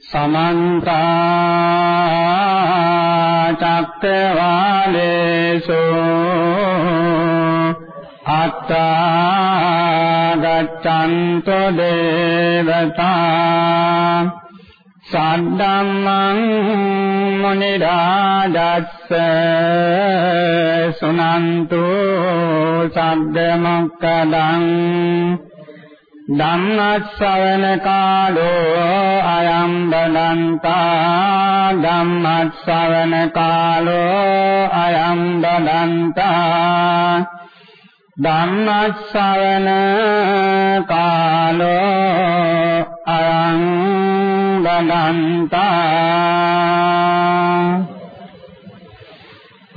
සමන්ත චක්කවාලේසු අත්තා ගච්ඡන්තු දේවතා සද්දම්මං මුනි රාජස්ස සුනන්තු සද්ද මොක්කදං ධම්මස්සවන කාලෝ අයම් බදන්තා ධම්මස්සවන කාලෝ අයම් බදන්තා ධම්මස්සවන කාලෝ අයං බදන්තා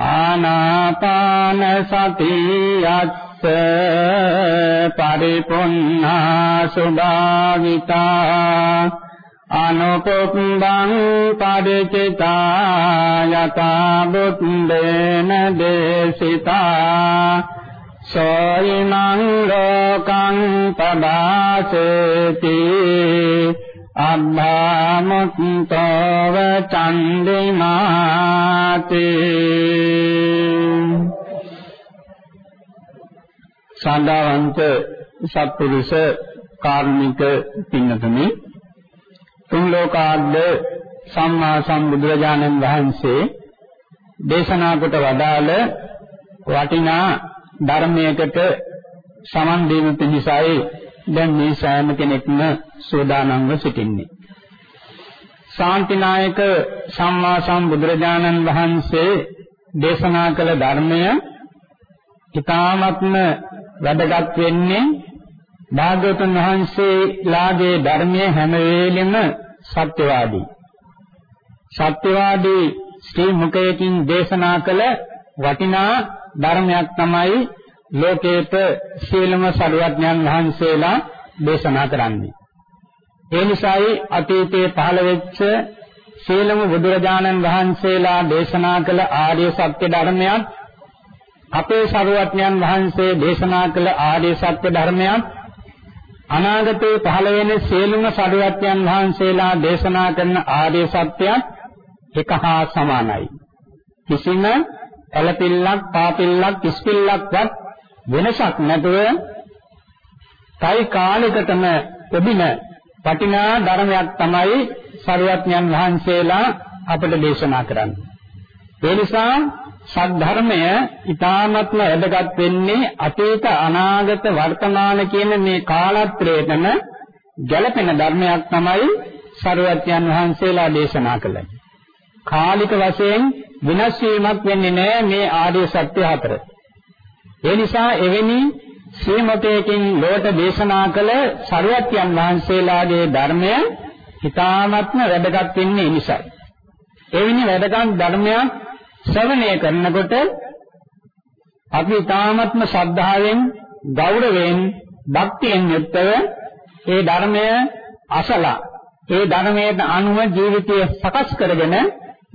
ආනාපාන සතියස්ස පරිපුන්නා සුභාවිතා අනුපුබ්බං පරිචිතා යතා බුද්දේන දේශිතා සෝයිමං ලෝකං පදාසේති අබ්බාමුත්තව චන්දිමාති සාදාවන්ත සත්පුරුෂ කාර්මික පින්නතුනි තුන් ලෝකාද්ද සම්මා සම්බුදුරජාණන් වහන්සේ දේශනා කොට වදාළ වටිනා ධර්මයකට සමන් දීම පිණිසයි දැන් මේ සෑම කෙනෙක්ම සෝදානම්ව සිටින්නේ. ශාන්තිනායක සම්මා සම්බුදුරජාණන් වහන්සේ දේශනා කළ ධර්මය ඊ타ත්ම වැදගත් වෙන්නේ භාග්‍යවතුන් වහන්සේලාගේ ධර්මයේ හැම වෙලෙම සත්‍යවාදී. සත්‍යවාදී ශ්‍රී මුඛයෙන් දේශනා කළ වටිනා ධර්මයක් තමයි ලෝකේත සීලම සරුවඥන් වහන්සේලා දේශනා කරන්නේ. ඒ නිසායි අතීතයේ පහළ වෙච්ච සීලම බුදුරජාණන් වහන්සේලා දේශනා කළ ආර්ය සත්‍ය ධර්මයක් අපේ සරුවඥන් වහන්සේ දේශනා කළ ආර්ය සත්‍ය ධර්මයක් අනාගතයේ පහළ වෙන සියලුම සරුවඥන් වහන්සේලා දේශනා කරන ආර්ය සත්‍යයක් එක හා සමානයි. කිසිම ඇලපිල්ලක්, පාපිල්ලක්, කිස්පිල්ලක්වත් වෙනසක් නැතුව කයි කාලයකටම ලැබින වටිනා ධර්මයක් තමයි සරුවඥන් වහන්සේලා අපට දේශනා කරන්නේ. ඒ නිසා සද්ධර්මය ඊ타ත්ම වැදගත් වෙන්නේ අතීත අනාගත වර්තමාන කියන මේ කාලත්‍රයේතම ගැළපෙන ධර්මයක් තමයි සරුවඥන් වහන්සේලා දේශනා කළේ. කාලික වශයෙන් විනාශ වීමක් වෙන්නේ නැහැ මේ ආර්ය සත්‍ය හතර. ඒ නිසා එවැනි ශ්‍රීමතයකින් ලෝක දේශනා කළ සරුවත්යන් වහන්සේලාගේ ධර්මය හිතාමත්ම වැදගත් වෙන්නේ නිසායි. එවැනි වැදගත් ධර්මයක් ශ්‍රවණය කරනකොට අපි ඊ타ත්ම ශ්‍රද්ධාවෙන් ගෞරවයෙන් භක්තියෙන් යුක්තව ඒ ධර්මය අසලා ඒ ධර්මයට අනුව ජීවිතය සකස් කරගෙන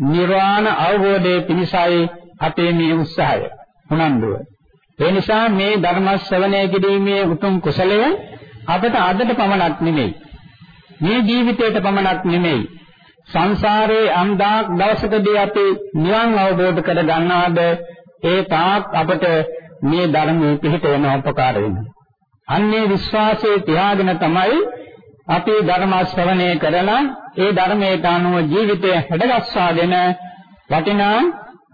නිර්වාණ අවබෝධයේ පිණිසයි අපේ මේ උත්සාහය උනන්දුව. ඒ නිසා මේ ධර්ම ශ්‍රවණය කිරීමේ උතුම් කුසලය අපට අදට පමණක් නෙමෙයි. මේ ජීවිතයට පමණක් නෙමෙයි. සංසාරේ අන්දාක් දවසකදී අපි නිවන් අවබෝධ කර ගන්නාද ඒ තාක් අපට මේ ධර්මයේ පිහිට වෙන උපකාර වෙනවා. අන්නේ විශ්වාසයේ තියාගෙන තමයි අපි ධර්ම ශ්‍රවණය කරලා ඒ ධර්මයට අනුව ජීවිතය හැඩගස්වාගෙන වටිනා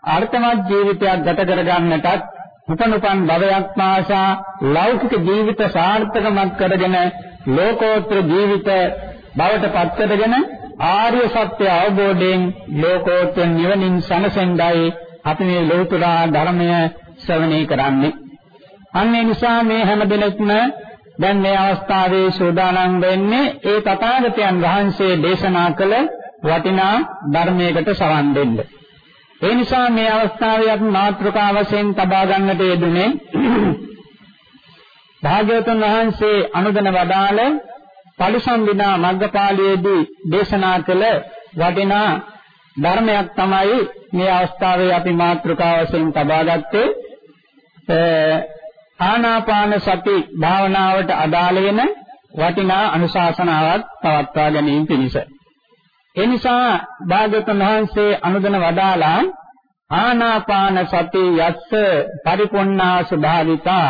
අර්ථවත් ජීවිතයක් ගත කරගන්නටත් උපනුපන් භවයක් පාසා ලෞකික ජීවිත සාර්ථකමත් කරගෙන ලෝකෝත්තර ජීවිත බවට පත් කරගෙන ආර්ය සත්‍ය අවබෝධයෙන් ලෝකෝත්තර නිවනින් සනසෙන්ඩයි අපි මේ ලෝතුරා ධර්මය ශ්‍රවණය කරන්නේ. අන්න ඒ නිසා මේ හැම දිනෙකම දැන් මේ අවස්ථාවේ සූදානම් වෙන්නේ ඒ තථාගතයන් වහන්සේ දේශනා කළ වටිනා ධර්මයකට සවන් දෙන්න. ඒ නිසා මේ අවස්ථාවේ අපි මාතෘකා වශයෙන් තබා ගන්නට යෙදුනේ භාග්‍යවතුන් වහන්සේ අනුදන වදාළ පරිසම්විදා මග්ගපාළියේදී දේශනා කළ වටිනා ධර්මයක් තමයි මේ අවස්ථාවේ අපි මාතෘකා වශයෙන් තබා ගත්තේ ආනාපාන සති භාවනාවට අදාළ වෙන වටිනා අනුශාසනාවක් පවත්වා ගැනීම පිණිස. ඒ නිසා භාග්‍යවතුන් වහන්සේ අනුදන වදාලා ආනාපාන සති යස්ස පරිපොන්නා ස්වභාවිතා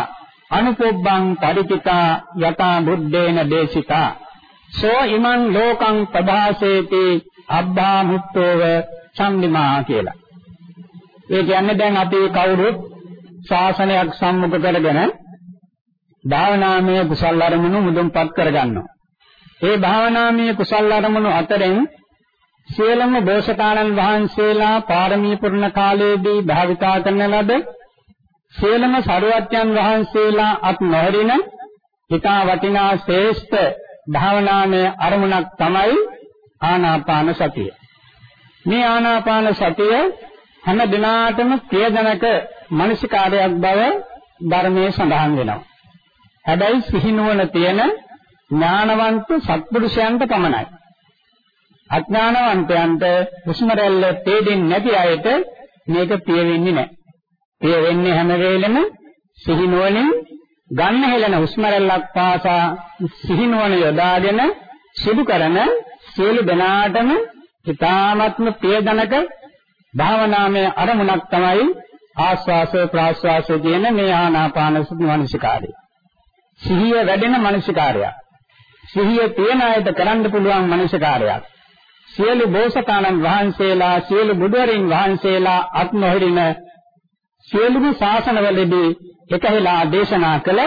අනුපොබ්බං පරිචිතා යතා බුද්දේන දේශිතා සෝ ඉමං ලෝකං ප්‍රභාසේති අබ්බා මුත්තෝව සම්නිමා කියලා. ඒ කියන්නේ දැන් අපි කවුරුත් ශාසනයක් සම්මුඛ කරගෙන භාවනාමය කුසල් අරමුණු මුදුන්පත් කරගන්නවා. ඒ භාවනාමය කුසල් අරමුණු අතරින් සියලුම බෝසතාණන් වහන්සේලා පාරමී පුරණ කාලයේදී භාවිතා කරන ලද සියලුම සරුවත්යන් වහන්සේලා අත් නොහරින හිතා වටිනා ශ්‍රේෂ්ඨ භාවනාමය අරමුණක් තමයි ආනාපාන සතිය. මේ ආනාපාන සතිය හැම දිනාටම ප්‍රියජනක මනසිකාරයක් බව ධර්මයේ සඳහන් වෙනවා. හැබැයි සිහිනුවන තියෙන ඥානවන්ත සත්පුරුෂයන්ට පමණයි. අඥානවන්තයන්ට හුස්ම රැල්ල තේදෙන්නේ නැති අයට මේක පිය වෙන්නේ නැහැ. පිය වෙන්නේ හැම වෙලෙම සිහිනුවණින් ගන්න හෙලන හුස්ම රැල්ලක් පාසා සිහිනුවණ යොදාගෙන සිදු කරන සියලු දෙනාටම ඊ타ත්ම ප්‍රියජනක භාවනාමය අරමුණක් තමයි ආස්වාස ප්‍රාස්වාස කියන මේ ආනාපාන සති මනසිකාරය. සිහිය වැඩෙන මනසිකාරයක්. සිහිය තියන අයට කරන්න පුළුවන් මනසිකාරයක්. සියලු බෝසතාණන් වහන්සේලා සියලු බුදුරජාණන් වහන්සේලා අත් නොහිරින සියලුම ශාසනවලදී එකහෙලා දේශනා කළ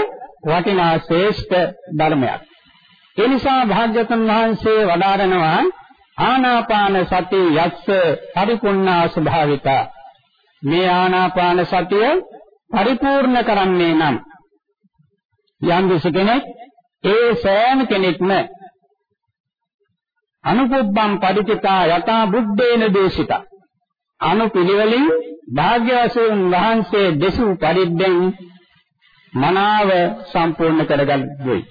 වටිනා ශ්‍රේෂ්ඨ ධර්මයක්. ඒ නිසා භාග්‍යවතුන් වහන්සේ වදාරනවා ආනාපාන සති යස්ස පරිපූර්ණා ස්වභාවිතා මේ ආනාපාන සතිය පරිපූර්ණ කරන්නේ නම් යම් කෙනෙක් ඒ සෑම කෙනෙක්ම අනුපුබ්බම් පරිචිතා යතා බුද්දේන දේශිතා අනුපිළිවෙලින් භාග්‍යවතුන් වහන්සේ දෙසූ පරිද්දෙන් මනාව සම්පූර්ණ කරගන්නුයි.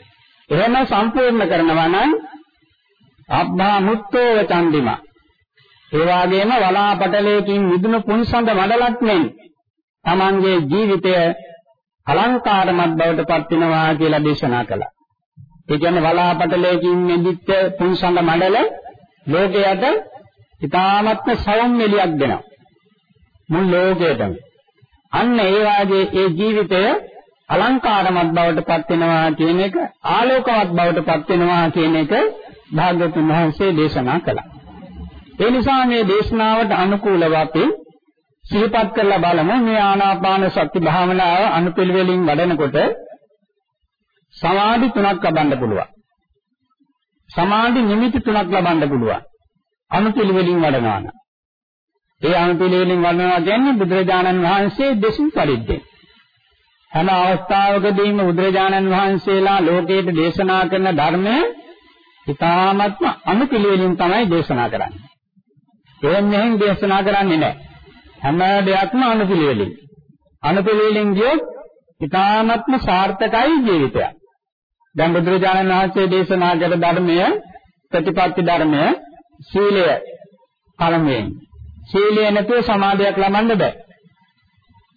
එහෙම සම්පූර්ණ කරනවා නම් අබ්බා මුත්තෝ චන්දිමා. ඒ වගේම වලාපටලයකින් මිදුණු පුන්සඳ මඩලක් මෙන් තමන්ගේ ජීවිතය අලංකාරමත් බවට පත් වෙනවා කියලා දේශනා කළා. ඒ කියන්නේ වලාපටලයකින් මෙදිච්ච පුන්සඳ මඩල ලෝකයට ඉතාමත්ම සෞම්‍යලියක් දෙනවා. මුල් ලෝකයටම. අන්න ඒ වාගේ ඒ ජීවිතය අලංකාරමත් බවට පත් වෙනවා කියන එක ආලෝකවත් බවට පත් වෙනවා කියන එක භාග්‍යවතුන් වහන්සේ දේශනා කළා. ඒ නිසා මේ දේශනාවට අනුකූලව අපි සිහිපත් කරලා බලමු මේ ආනාපාන සති භාවනාව අනුපිළිවෙලින් වඩනකොට සමාධි තුනක් ලබන්න පුළුවන්. සමාධි නිමිති තුනක් ලබන්න පුළුවන්. අනුපිළිවෙලින් වඩනවා නම්. ඒ අනුපිළිවෙලින් වඩනවා කියන්නේ බුදුරජාණන් වහන්සේ දෙසුම් පරිද්දෙන්. හැම අවස්ථාවකදීම බුදුරජාණන් වහන්සේලා ලෝකයට දේශනා කරන ධර්මය ඉතාමත්ම අනුපිළිවෙලින් තමයි දේශනා කරන්නේ. එහෙන් මෙහෙන් දේශනා කරන්නේ නැහැ. හැම දෙයක්ම අනුපිළිවෙලින්. අනුපිළිවෙලින් ගියොත් ඉතාමත්ම සාර්ථකයි ජීවිතයක්. දැන් බුදුරජාණන් වහන්සේ දේශනා කළ ධර්මය ප්‍රතිපත්ති ධර්මය සීලය පළමුවෙන්. සීලය නැතුව සමාධියක් ලබන්න බෑ.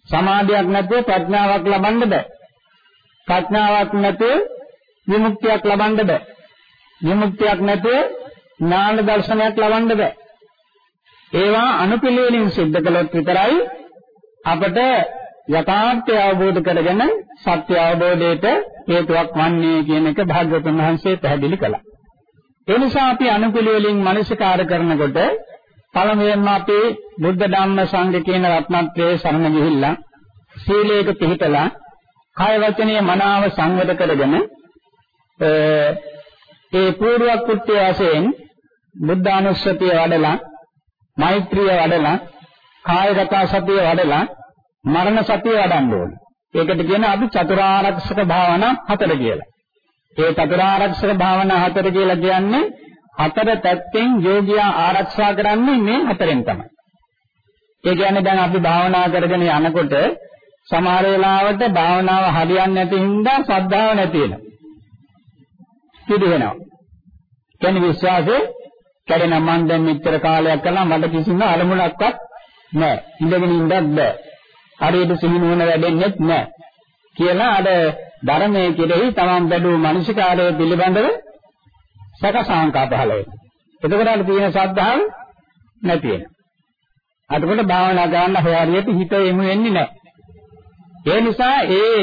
සමාධියක් නැතුව ප්‍රඥාවක් ලබන්න බෑ. ප්‍රඥාවක් නැතුව විමුක්තියක් ලබන්න බෑ. විමුක්තියක් නැතුව ඥාන දර්ශනයක් ලබන්න බෑ. ඒවා අනුපිළිවෙලින් සිද්ධ කළොත් විතරයි අපට යථාර්ථය අවබෝධ කරගෙන සත්‍ය අවබෝධයට හේතුවක් වන්නේ කියන එක භාග්‍යවතුන් වහන්සේ පැහැදිලි කළා. ඒ නිසා අපි අනුපිළිවෙලින් මනසිකාර කරනකොට පළමුවෙන්ම අපි බුද්ධ ධම්ම සංඝ කියන රත්නත්‍රයේ සරණ ගිහිල්ලා සීලයක පිළිපදලා කාය වචනයේ මනාව සංවද කරගෙන ඒ පූර්ව කෘත්‍ය වශයෙන් බුද්ධානුස්සතිය වඩලා මෛත්‍රිය වඩලා කායගත සතිය වඩලා මරණ සතිය වඩන්න ඕනේ. ඒකට කියන අපි චතුරාර්යසක භාවනා හතර කියලා. ඒ චතුරාර්යක්ෂක භාවනා හතර කියලා කියන්නේ හතර පැත්තෙන් යෝගියා ආරක්ෂා කරන්නේ මේ හතරෙන් තමයි. ඒ කියන්නේ දැන් අපි භාවනා කරගෙන යනකොට සමහර වෙලාවට භාවනාව හරියන්නේ නැති හින්දා ශ්‍රද්ධාව නැති වෙනවා. පිටු වෙනවා. කියන්නේ විශ්වාසය කැඩෙන මන් දැන් මෙච්චර කාලයක් කළා මට කිසිම අරමුණක්වත් නැහැ. ඉඳගෙන ඉන්නත් බෑ. හරියට සිහිනුවන වැඩෙන්නේ නැහැ. කියලා අර ධර්මයේ කෙරෙහි තමන් බැලූ මානසිකාරය පිළිබඳව සකසාංකා පහළ වෙනවා. එතකොට අර තියෙන ශ්‍රද්ධාව නැති වෙනවා. අතකොට භාවනා කරන්න හොයාරියට හිත එමු වෙන්නේ නැහැ. ඒ නිසා ඒ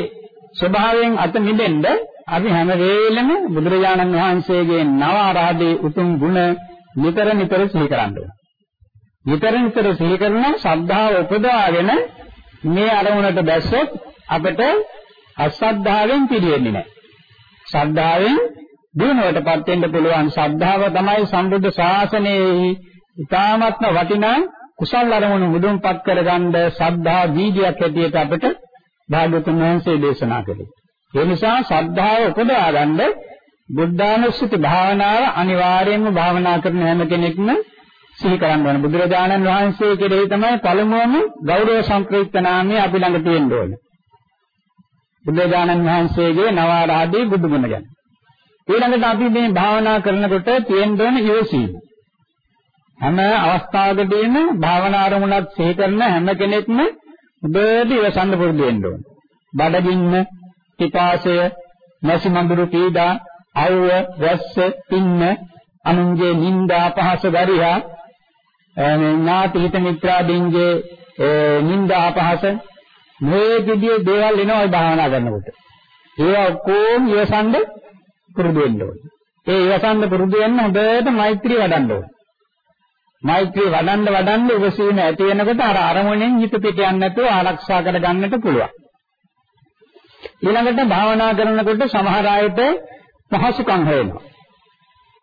ස්වභාවයෙන් අත මිදෙන්න අපි හැම වෙලෙම බුදුරජාණන් වහන්සේගේ නව ආරාධේ උතුම් ගුණ නිතර නිතර සිහි කරන්න ඕන. නිතර නිතර සිහි කරන ශ්‍රද්ධාව උපදවාගෙන මේ අරමුණට දැස්සොත් අපිට අසද්ධාවෙන් පිළිෙන්නේ නැහැ. ශ්‍රද්ධාවෙන් දිනුවටපත් වෙන්න පුළුවන් ශ්‍රද්ධාව තමයි සම්බුද්ධ ශාසනයේ ඉතාමත්ම වටිනා කුසල් අරමුණු මුදුන්පත් කරගන්න ශ්‍රද්ධා බීජයක් ඇටියට අපිට භාග්‍යතුන් වහන්සේ දේශනා කළේ. ඒ නිසා ශ්‍රද්ධාව උපදවා ගන්න බුද්ධානුස්සති භාවනාව අනිවාර්යයෙන්ම භාවනා කරන හැම කෙනෙක්ම සිහි කරන්න ඕන. බුදුරජාණන් වහන්සේ කෙරෙහි තමයි පළමුවම ගෞරව සංකීර්ත නාමය අපි ළඟ තියෙන්න ඕන. බුදුරජාණන් වහන්සේගේ නවාරාදී බුදු ගුණ ගැන. ඊළඟට අපි මේ භාවනා කරනකොට තියෙන්න ඕන ඉවසීම. හැම අවස්ථාවකදීම භාවනා අරමුණක් සිහි කරන හැම කෙනෙක්ම හොඳට ඉවසන්න පුරුදු වෙන්න ඕන. බඩගින්න, පිපාසය, නැසි මඳුරු පීඩා, අවුව, වැස්ස, පින්න, අනුන්ගේ නිന്ദා පහස දරියා, ඥාති හිත මිත්‍රාදීන්ගේ නිന്ദා පහස මේ විදිහේ දේවල් එනවා භාවනා කරනකොට. ඒවා ඔක්කොම ඉවසන්න පුරුදු වෙන්න ඕනේ. ඒ ඉවසන්න පුරුදු වෙන්න හොඳට මෛත්‍රිය වඩන්න ඕනේ. මෛත්‍රිය වඩන්න වඩන්න ඉවසීම ඇති වෙනකොට අර අරමුණෙන් හිත පිට යන්නේ නැතුව ආරක්ෂා කර ගන්නට පුළුවන්. ඊළඟට භාවනා කරනකොට සමහර අයට පහසුකම් හොයනවා.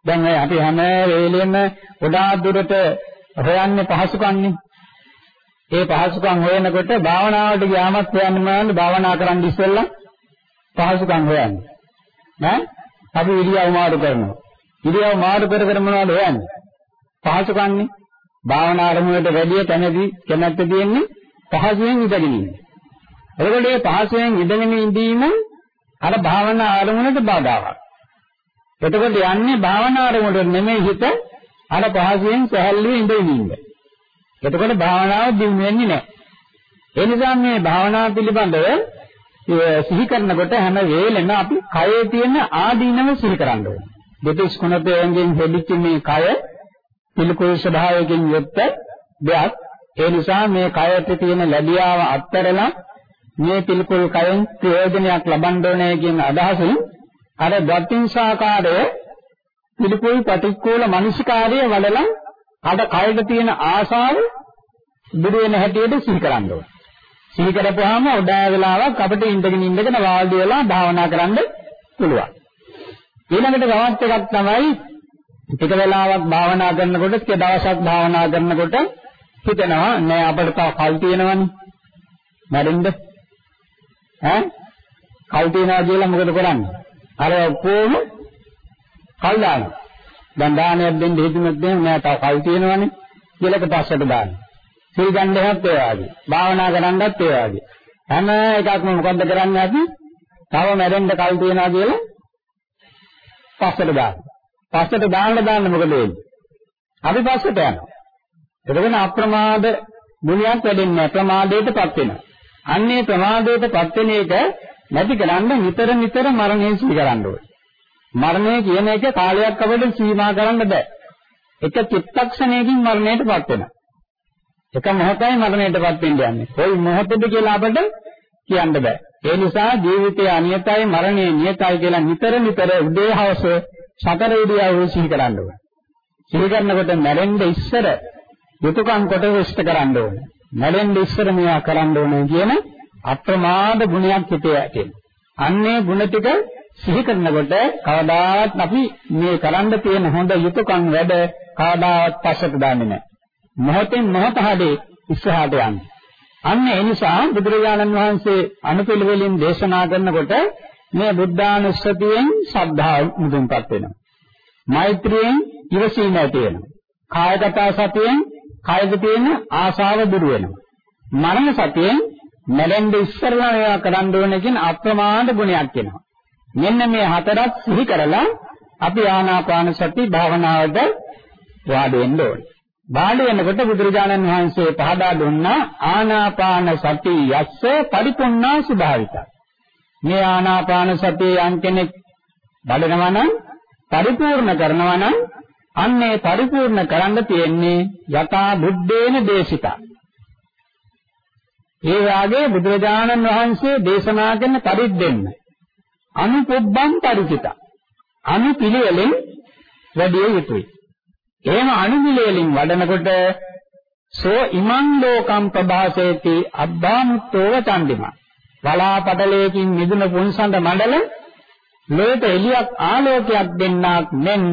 දැන් අපි හැම වෙලෙම ගොඩාක් දුරට හොයන්නේ පහසුකම්නේ. ඒ පහසුකම් හොයනකොට භාවනාවට ගියාමත් හොයන්නේ මොනවද? භාවනා කරන්න ඉස්සෙල්ලා පහසුකම් හොයන්නේ. නෑ? අපි ඉරියව් මාරු කරනවා. ඉරියව් මාරු කර කර මොනවද හොයන්නේ? පහසුකම්නේ. භාවනා අරමුණට වැඩිය තැනදී කැමැත්ත තියෙන්නේ පහසුවෙන් ඉඳගෙන ඉන්න. එතකොට මේ පහසුවෙන් ඉඳගෙන ඉඳීම අර භාවනා අරමුණට බාධාවක්. එතකොට යන්නේ භාවනා අරමුණට නෙමෙයි හිත අර පහසුවෙන් සැහැල්ලුවෙන් ඉඳගෙන ඉන්න. එතකොට භාවනාව දියුණු වෙන්නේ නැහැ. ඒ නිසා මේ භාවනාව පිළිබඳව සිහි කරනකොට හැම වෙලෙම අපි කයේ තියෙන ආදීනව සිහි කරන්න ඕනේ. දෙතිස් කුණපයෙන් හෙදිච්ච මේ කය පිළිකුල් ස්වභාවයෙන් යුක්ත දෙයක්. ඒ නිසා මේ කයට තියෙන ලැබියාව අත්හැරලා මේ පිළිකුල් කයෙන් ප්‍රයෝජනයක් ලබන්න ඕනේ කියන අදහසින් අර දත්තිංසාකාරය පිළිකුල් ප්‍රතිකූල මනසිකාරය වලලා අර කයට තියෙන ආශාව දුර වෙන හැටියට සිහි කරන්න ඕනේ. සිහි කරපුවාම උදෑ වෙලාවක් අපිට ඉඳගෙන ඉඳගෙන වාඩි වෙලා භාවනා කරන්න පුළුවන්. ඊළඟට ගමත් එකක් තමයි ටික වෙලාවක් භාවනා කරනකොට ටික දවසක් භාවනා කරනකොට හිතෙනවා නෑ අපිට තව කල් තියෙනවනේ. මැරෙන්න. ඈ කල් තියනවා කියලා මොකද කරන්නේ? අර කොහොම කල් දානවා. දැන් දානයක් දෙන්න හිතුනොත් දැන් නෑ තව කල් තියෙනවනේ කියලා එක පස්සට දානවා. සිල් ගන්නවත් ඒ වගේ. භාවනා කරන්නත් ඒ වගේ. හැම එකක්ම මොකද්ද කරන්නේ අපි? තව මැරෙන්න කල් තියනවා කියලා පස්සට දානවා. පස්සට දාන්න දාන්න මොකද වෙන්නේ? අපි පස්සට යනවා. එතකොට අප්‍රමාද ගුණයක් වැඩෙන්නේ නැහැ. ප්‍රමාදයටපත් වෙනවා. අන්නේ ප්‍රමාදයටපත් වෙන එක නැති කරන්න නිතර නිතර මරණය සිහි කරන්න ඕනේ. මරණය කියන එක කාලයක් අපිට සීමා කරන්න බෑ. එක චිත්තක්ෂණයකින් මරණයටපත් වෙනවා. එක මොහොතයි මරණයටපත් වෙන්න යන්නේ. කොයි මොහොතද කියලා අපිට කියන්න බෑ. ඒ නිසා ජීවිතය අනියතයි මරණය නියතයි කියලා නිතර නිතර උදේ හවස සතර ඉරියව්ව සිහි කරන්න ඕනේ. සිහි කරනකොට මැරෙන්න ඉස්සර යුතුයකම් කොට විශ්ත කරන්න ඕනේ. මැරෙන්න ඉස්සර මේවා කරන්න ඕනේ කියන අප්‍රමාද ගුණයක් හිතේ ඇති. අන්නේ ගුණ ටික සිහි කරනකොට කවදාවත් අපි මේ කරන්න තියෙන හොඳ යුතුයකම් වැඩ කවදාවත් පස්සට දාන්නේ නැහැ. මොහොතෙන් මොහොත හැදී ඉස්සරහට යන්නේ. අන්න ඒ නිසා බුදුරජාණන් වහන්සේ අනුපිළිවෙලින් දේශනා කරනකොට මේ බුද්ධානුස්සතියෙන් ශ්‍රද්ධාව මුදුන්පත් වෙනවා. මෛත්‍රියෙන් ඉවසීම ඇති වෙනවා. කායගත සතියෙන් කායද තියෙන ආශාව දුරු වෙනවා. මරණ සතියෙන් මැරෙන්න ඉස්සරලා ඒවා කරන්න ඕන කියන අප්‍රමාද ගුණයක් වෙනවා. මෙන්න මේ හතරක් සිහි කරලා අපි ආනාපාන සති භාවනාවට වාඩි වෙන්න ඕනේ. වාඩි වෙනකොට බුදුරජාණන් වහන්සේ පහදා දුන්නා ආනාපාන සති යස්ස පරිපූර්ණා ස්වභාවිකා. මේ ආනාපාන සතිය යම් කෙනෙක් බලනවා නම් පරිපූර්ණ කරනවා නම් අන්නේ පරිපූර්ණ කරන්න තියෙන්නේ යථා බුද්දේන දේශිතා. ඒ වාගේ බුදුරජාණන් වහන්සේ දේශනා කරන පරිද්දෙන්න අනුපොබ්බම් පරිචිතා. අනුපිළිවෙලින් වැඩි යුතුයි. එහෙම අනුපිළිවෙලින් වඩනකොට සෝ ඉමං ලෝකම් ප්‍රභාසේති අබ්බාමුත්තෝව චන්දිමා. වලාපටලයකින් මිදුන පුන්සඳ මණ්ඩල ලෝක එළියක් ආලෝකයක් දෙන්නක් මෙන්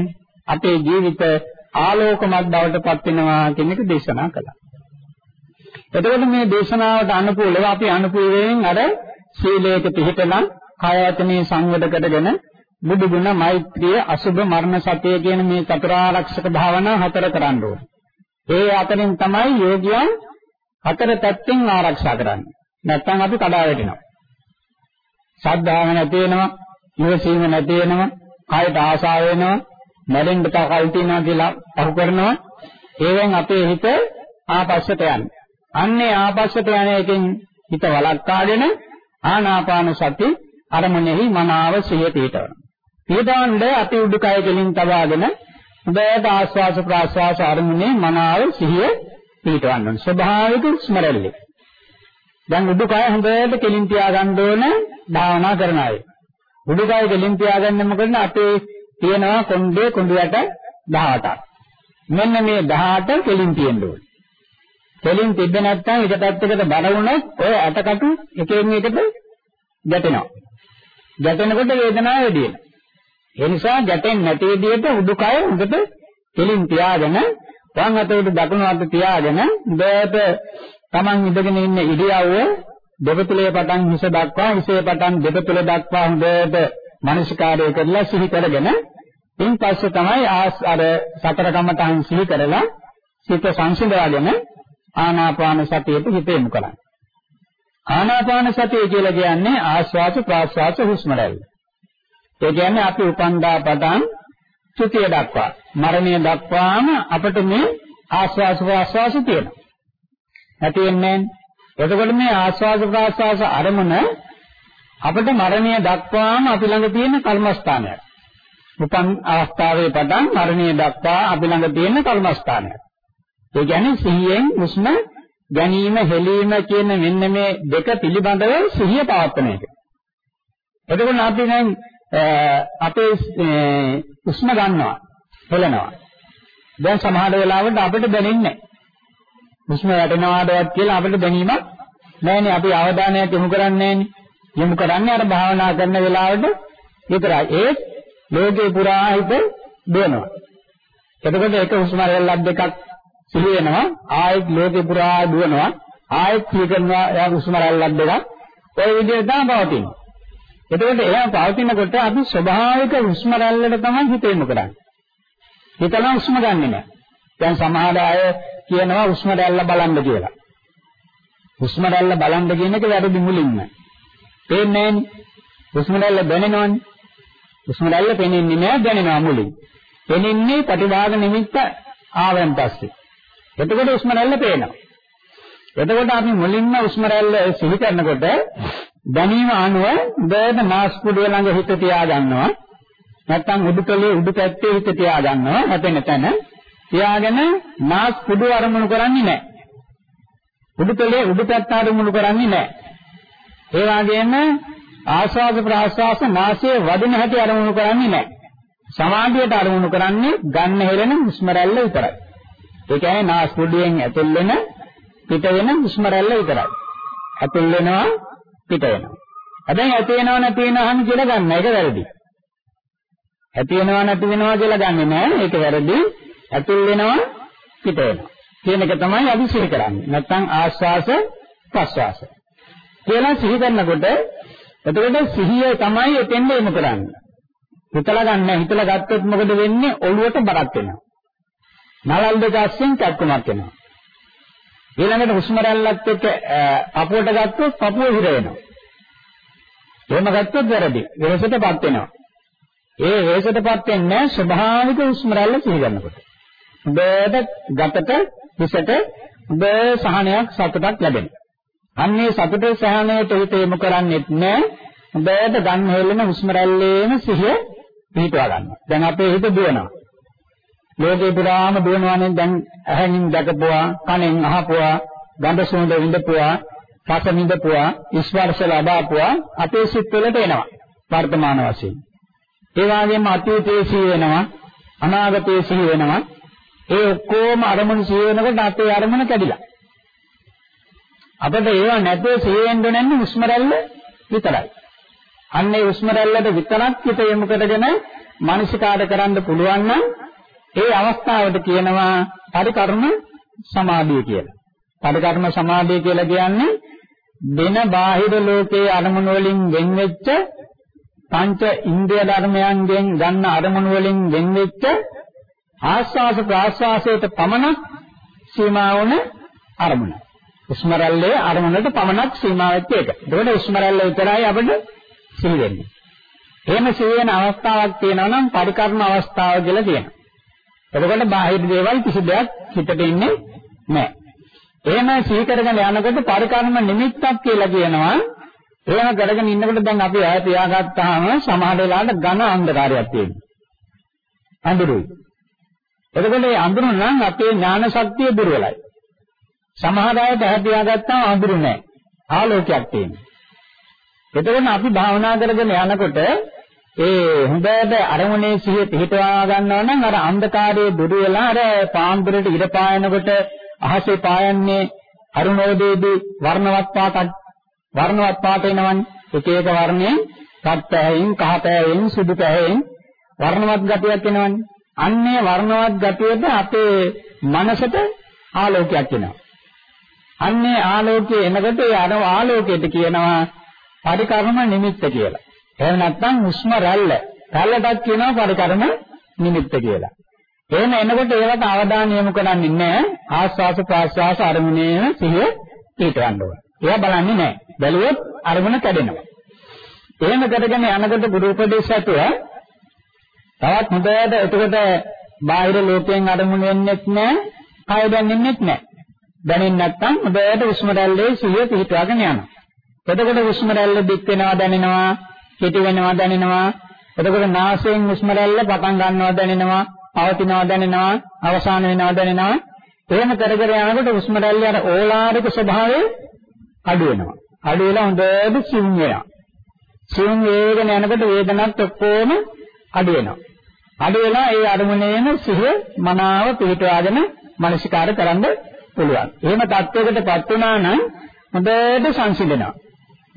අපේ ජීවිත ආලෝකමත් බවට පත් වෙනවා කියන එක දේශනා කළා. එතකොට මේ දේශනාවට අනුකූලව අපි අනුකූලයෙන් අර සීලයක පිළිපදලා කායයතනේ සංවද කරගෙන බුදු ගුණ මෛත්‍රිය අසුභ මරණ සතිය කියන මේ චතුරාර්යක්ෂක භාවනා හතර කරන්න ඕනේ. ඒ අතරින් තමයි යෝගියන් හතර පැත්තෙන් ආරක්ෂා කරන්නේ. නැත්නම් අපි කඩා වැටෙනවා. ශ්‍රද්ධාව නැති වෙනවා, ඉවසීම නැති වෙනවා, කායට ආසාව වෙනවා, මැරෙන්න තකල් තියනවා කියලා අහු කරනවා. ඒවෙන් අපේ හිත ආපස්සට යන්නේ. අන්නේ ආපස්සට යන එකෙන් හිත වළක්වාගෙන ආනාපාන සති අරමුණෙහි මනාව සිහිය පිටවනවා. පිටවන්න අපි උඩුකය දෙලින් තබාගෙන හොඳට ආස්වාස ප්‍රාස්වාස අරමුණේ මනාව සිහිය පිටවන්න ඕනේ. ස්වභාවික ස්මරණලි. දැන් උඩුකය හොඳට කෙලින් තියාගන්න ඕන භාවනා කරන අය. උඩුකය කෙලින් තියාගන්න මොකද අපේ තියෙනවා කොණ්ඩේ කොණ්ඩයට 18ක්. මෙන්න මේ 18 කෙලින් තියෙන්න ඕනේ. කෙලින් තිබ්බ නැත්නම් එක පැත්තකට බර වුණොත් ඔය ඇටකටු එකෙන් එකට ගැටෙනවා. ගැටෙනකොට වේදනාව වැඩි වෙනවා. ඒ නිසා ගැටෙන්නේ නැති විදිහට උඩුකය උඩට කෙලින් තියාගෙන වම් අත උඩ දකුණු අත තියාගෙන දෙයට Taman ඉඳගෙන ඉන්න ඉරියව්ව දෙපතුලේ පටන් හිස දක්වා හිසේ පටන් දෙපතුල දක්වා හොඳට මනසිකාරය කරලා සිහි කරගෙන ඉන් පස්සේ තමයි අර සතර කමතන් සිහි කරලා සිත සංසිඳවාගෙන ආනාපාන සතියට හිත යොමු කරන්නේ. ආනාපාන සතිය කියලා කියන්නේ ආශ්වාස ප්‍රාශ්වාස හුස්ම රැල්ල. ඒ කියන්නේ අපි උපන්දා පටන් චුතිය දක්වා මරණය දක්වාම අපිට මේ ආශ්වාස ප්‍රාශ්වාස තියෙනවා. නැති වෙන්නේ එතකොට මේ ආශ්වාස ප්‍රාශ්වාස අරමුණ අපිට මරණය දක්වාම අපි ළඟ තියෙන කර්මස්ථානයක්. උපන් අවස්ථාවේ පටන් මරණය දක්වා අපි ළඟ තියෙන කර්මස්ථානයක්. ඒ කියන්නේ සිහියෙන් හුස්ම ගැනීම හෙලීම කියන මෙන්න මේ දෙක පිළිබඳව සිහිය පවත්වන එක. එතකොට අපි දැන් අපේ හුස්ම ගන්නවා හෙලනවා. දැන් සමහර වෙලාවට අපිට දැනෙන්නේ නැහැ. හුස්ම වැටෙනවාදවත් කියලා අපිට දැනීමක් නැහැනේ. අපි අවධානයක් යොමු කරන්නේ යොමු කරන්නේ අර භාවනා කරන වෙලාවට විතරයි. ඒ ලෝකේ පුරා හිත දෙනවා. එතකොට එක හුස්ම රැල්ලක් දෙකක් සිහි වෙනවා ආයෙත් ලෝකේ පුරා දුවනවා ආයෙත් සිහි කරනවා එයා හුස්ම රැල්ලක් දෙකක් ඔය විදිහට තමයි පවතින්නේ. එතකොට එයා පවතිනකොට අපි ස්වභාවික හුස්ම රැල්ලට තමයි හිත යොමු කරන්නේ. හිතලා හුස්ම ගන්නෙ නෑ දැන් සමහර අය කියනවා හුස්ම රැල්ල බලන්න කියලා. හුස්ම රැල්ල බලන්න කියන එක වැරදි මුලින්ම පේන්නේ නෑනේ. හුස්ම රැල්ල දැනෙනවනේ. හුස්ම රැල්ල පේන්නේ නෑ දැනෙනවා මුලින්. පේන්නේ ප්‍රතිභාග නිමිත්ත ආවෙන් පස්සේ. එතකොට උස්ම රැල්ල පේනවා. එතකොට අපි මුලින්ම උස්ම රැල්ල සිහි කරනකොට දැනීම අනුව බෑද මාස් කුඩුව ළඟ හිත තියා ගන්නවා. නැත්තම් උඩුතලයේ උඩු පැත්තේ හිත තියා ගන්නවා. හැපෙන තැන තියාගෙන මාස් කුඩුව අරමුණු කරන්නේ නැහැ. උඩුතලයේ උඩු පැත්ත අරමුණු කරන්නේ නැහැ. ඒ වගේම ආස්වාද ප්‍රාස්වාස නාසයේ වදින හැටි අරමුණු කරන්නේ නැහැ. සමාධියට අරමුණු කරන්නේ ගන්න හෙලෙන හුස්ම රැල්ල විතරයි. ඒ කියන්නේ නාස්පුඩුවෙන් ඇතුල් වෙන පිට වෙන හුස්ම රැල්ල විතරයි. ඇතුල් වෙනවා පිට වෙනවා. හැබැයි ඇති වෙනව නැති වෙනවහම කියලා ගන්න එක වැරදි. ඇති වෙනව නැති වෙනවා කියලා ගන්නෙ නෑ ඒක වැරදි. ඇතුල් වෙනවා පිට වෙනවා. කියන එක තමයි අපි සිහි කරන්නේ. නැත්නම් ආස්වාස ප්‍රස්වාස. කියලා සිහි කරනකොට එතකොට සිහිය තමයි එතෙන්ද එමු කරන්නේ. හිතලා ගන්න හිතලා ගත්තොත් මොකද වෙන්නේ? ඔළුවට බරක් වෙනවා. නලල් දෙක අස්සෙන් කැක්කමක් වෙනවා. ඊළඟට හුස්ම රැල්ලත් එක්ක පපුවට ගත්තොත් පපුව හිර වෙනවා. එහෙම ගත්තොත් වැරදි. වෙනසටපත් වෙනවා. ඒ වෙනසටපත් වෙන්නේ ස්වභාවික හුස්ම රැල්ල සිහි ගන්නකොට. හොඳට ගතට හිසට හොඳ සහනයක් සතුටක් ලැබෙනවා. අන්නේ සතුටේ සහනයට හිත යොමු කරන්නේත් නැහැ. හොඳට ගන්න හෙල්ලෙන හුස්ම රැල්ලේම සිහිය පිටවා ගන්නවා. දැන් අපේ හිත දුවනවා. ලෝකේ පුරාම දුවනවානේ දැන් ඇහෙනින් දැකපුවා, කනෙන් අහපුවා, ගඳ සුවඳ විඳපුවා, රස විඳපුවා, ස්පර්ශ ලබාපුවා අපේ සිත් වලට එනවා. වර්තමාන වශයෙන්. ඒ වගේම අතීතයේ සිහි වෙනවා, අනාගතයේ සිහි වෙනවා. ඒ ඔක්කොම අරමුණු සිහි වෙනකොට අපේ අරමුණ කැඩිලා. අපිට ඒවා නැතේ සිහි වෙන්න නැන්නේ හුස්ම රැල්ල විතරයි. අන්නේ හුස්ම රැල්ලට විතරක් හිත යොමු කරගෙන මානසිකාට කරන්න පුළුවන් නම් ඒ අවස්ථාවට කියනවා පරිකර්ම සමාධිය කියලා. පරිකර්ම සමාධිය කියලා කියන්නේ දෙන බාහිර ලෝකයේ අරමුණු වලින් වෙන් වෙච්ච පංච ඉන්ද්‍රිය ධර්මයන්ගෙන් ගන්න අරමුණු වලින් වෙන් වෙච්ච ආස්වාස ප්‍රාස්වාසයට පමණක් සීමා වුණ අරමුණ. උස්මරල්ලේ අරමුණට පමණක් සීමා වෙච්ච එක. ඒකෝට උස්මරල්ල විතරයි අපිට සිහි වෙන්නේ. එහෙම සිහි වෙන අවස්ථාවක් තියෙනවා නම් පරිකර්ම අවස්ථාව කියලා කියනවා. එතකොට බාහිර දේවල් කිසි දෙයක් හිතට ඉන්නේ නැහැ. එහෙම සිහි කරගෙන යනකොට පරිකර්ම නිමිත්තක් කියලා කියනවා. එහෙම කරගෙන ඉන්නකොට දැන් අපි ඈත තියාගත්තාම සමහර වෙලාවට ඝන අන්ධකාරයක් තියෙනවා. අඳුරුයි. එතකොට මේ අඳුර නම් අපේ ඥාන ශක්තිය දුර්වලයි. සමහර අය ඈත තියාගත්තාම අඳුරු නැහැ. ආලෝකයක් තියෙනවා. එතකොට අපි භාවනා කරගෙන යනකොට ඒ හොඳට අරමුණේ සිහිය පිහිටවා ගන්නවා නම් අර අන්ධකාරයේ දුරු වෙලා අර පාන්දරට ඉර පායනකොට අහසේ පායන්නේ අරුණෝදේදී වර්ණවත් පාටක් වර්ණවත් පාට එනවනේ. එක එක වර්ණයෙන් රත් පැහැයෙන් කහ පැහැයෙන් සුදු පැහැයෙන් වර්ණවත් ගතියක් එනවනේ. අන්නේ වර්ණවත් ගතියද අපේ මනසට ආලෝකයක් එනවා. අන්නේ ආලෝකයේ එනකොට ඒ අර ආලෝකයට කියනවා පරිකර්ම නිමිත්ත කියලා. එහෙම නැත්නම් හුස්ම රැල්ල. රැල්ලටත් කියනවා පරිකරම නිමිත්ත කියලා. එහෙම එනකොට ඒවට අවධානය යොමු කරන්නේ නැහැ. ආස්වාස ප්‍රාස්වාස අරමුණේම සිහිය පිටවන්න ඕන. ඒවා බලන්නේ නැහැ. බැලුවොත් අරමුණ කැඩෙනවා. එහෙම කරගෙන යනකොට ගුරු උපදේශයතුව තවත් හොඳට එතකොට බාහිර ලෝකයෙන් අරමුණ වෙන්නෙත් නැහැ. කය දැනෙන්නෙත් නැහැ. දැනෙන්නේ නැත්නම් හොඳට උස්ම රැල්ලේ සිහිය පිටවගෙන යනවා. එතකොට උස්ම රැල්ල දික් වෙනවා දැනෙනවා කෙටි වෙනවා දැනෙනවා. එතකොට නාසයෙන් හුස්ම රැල්ල පටන් ගන්නවා දැනෙනවා, පවතිනවා දැනෙනවා, අවසාන වෙනවා දැනෙනවා. එහෙම කර කර යනකොට හුස්ම රැල්ලේ අර ඕලාරික ස්වභාවය අඩු වෙනවා. අඩු වෙලා හොඳට සිම් වෙනවා. සිම් වේගන යනකොට වේදනත් ඔක්කොම අඩු වෙනවා. අඩු වෙලා ඒ අරමුණේම සිහිය මනාව පිටවාගෙන මනසිකාර කරන්න පුළුවන්. එහෙම තත්වයකටපත් වුණා නම් හොඳට සංසිඳෙනවා.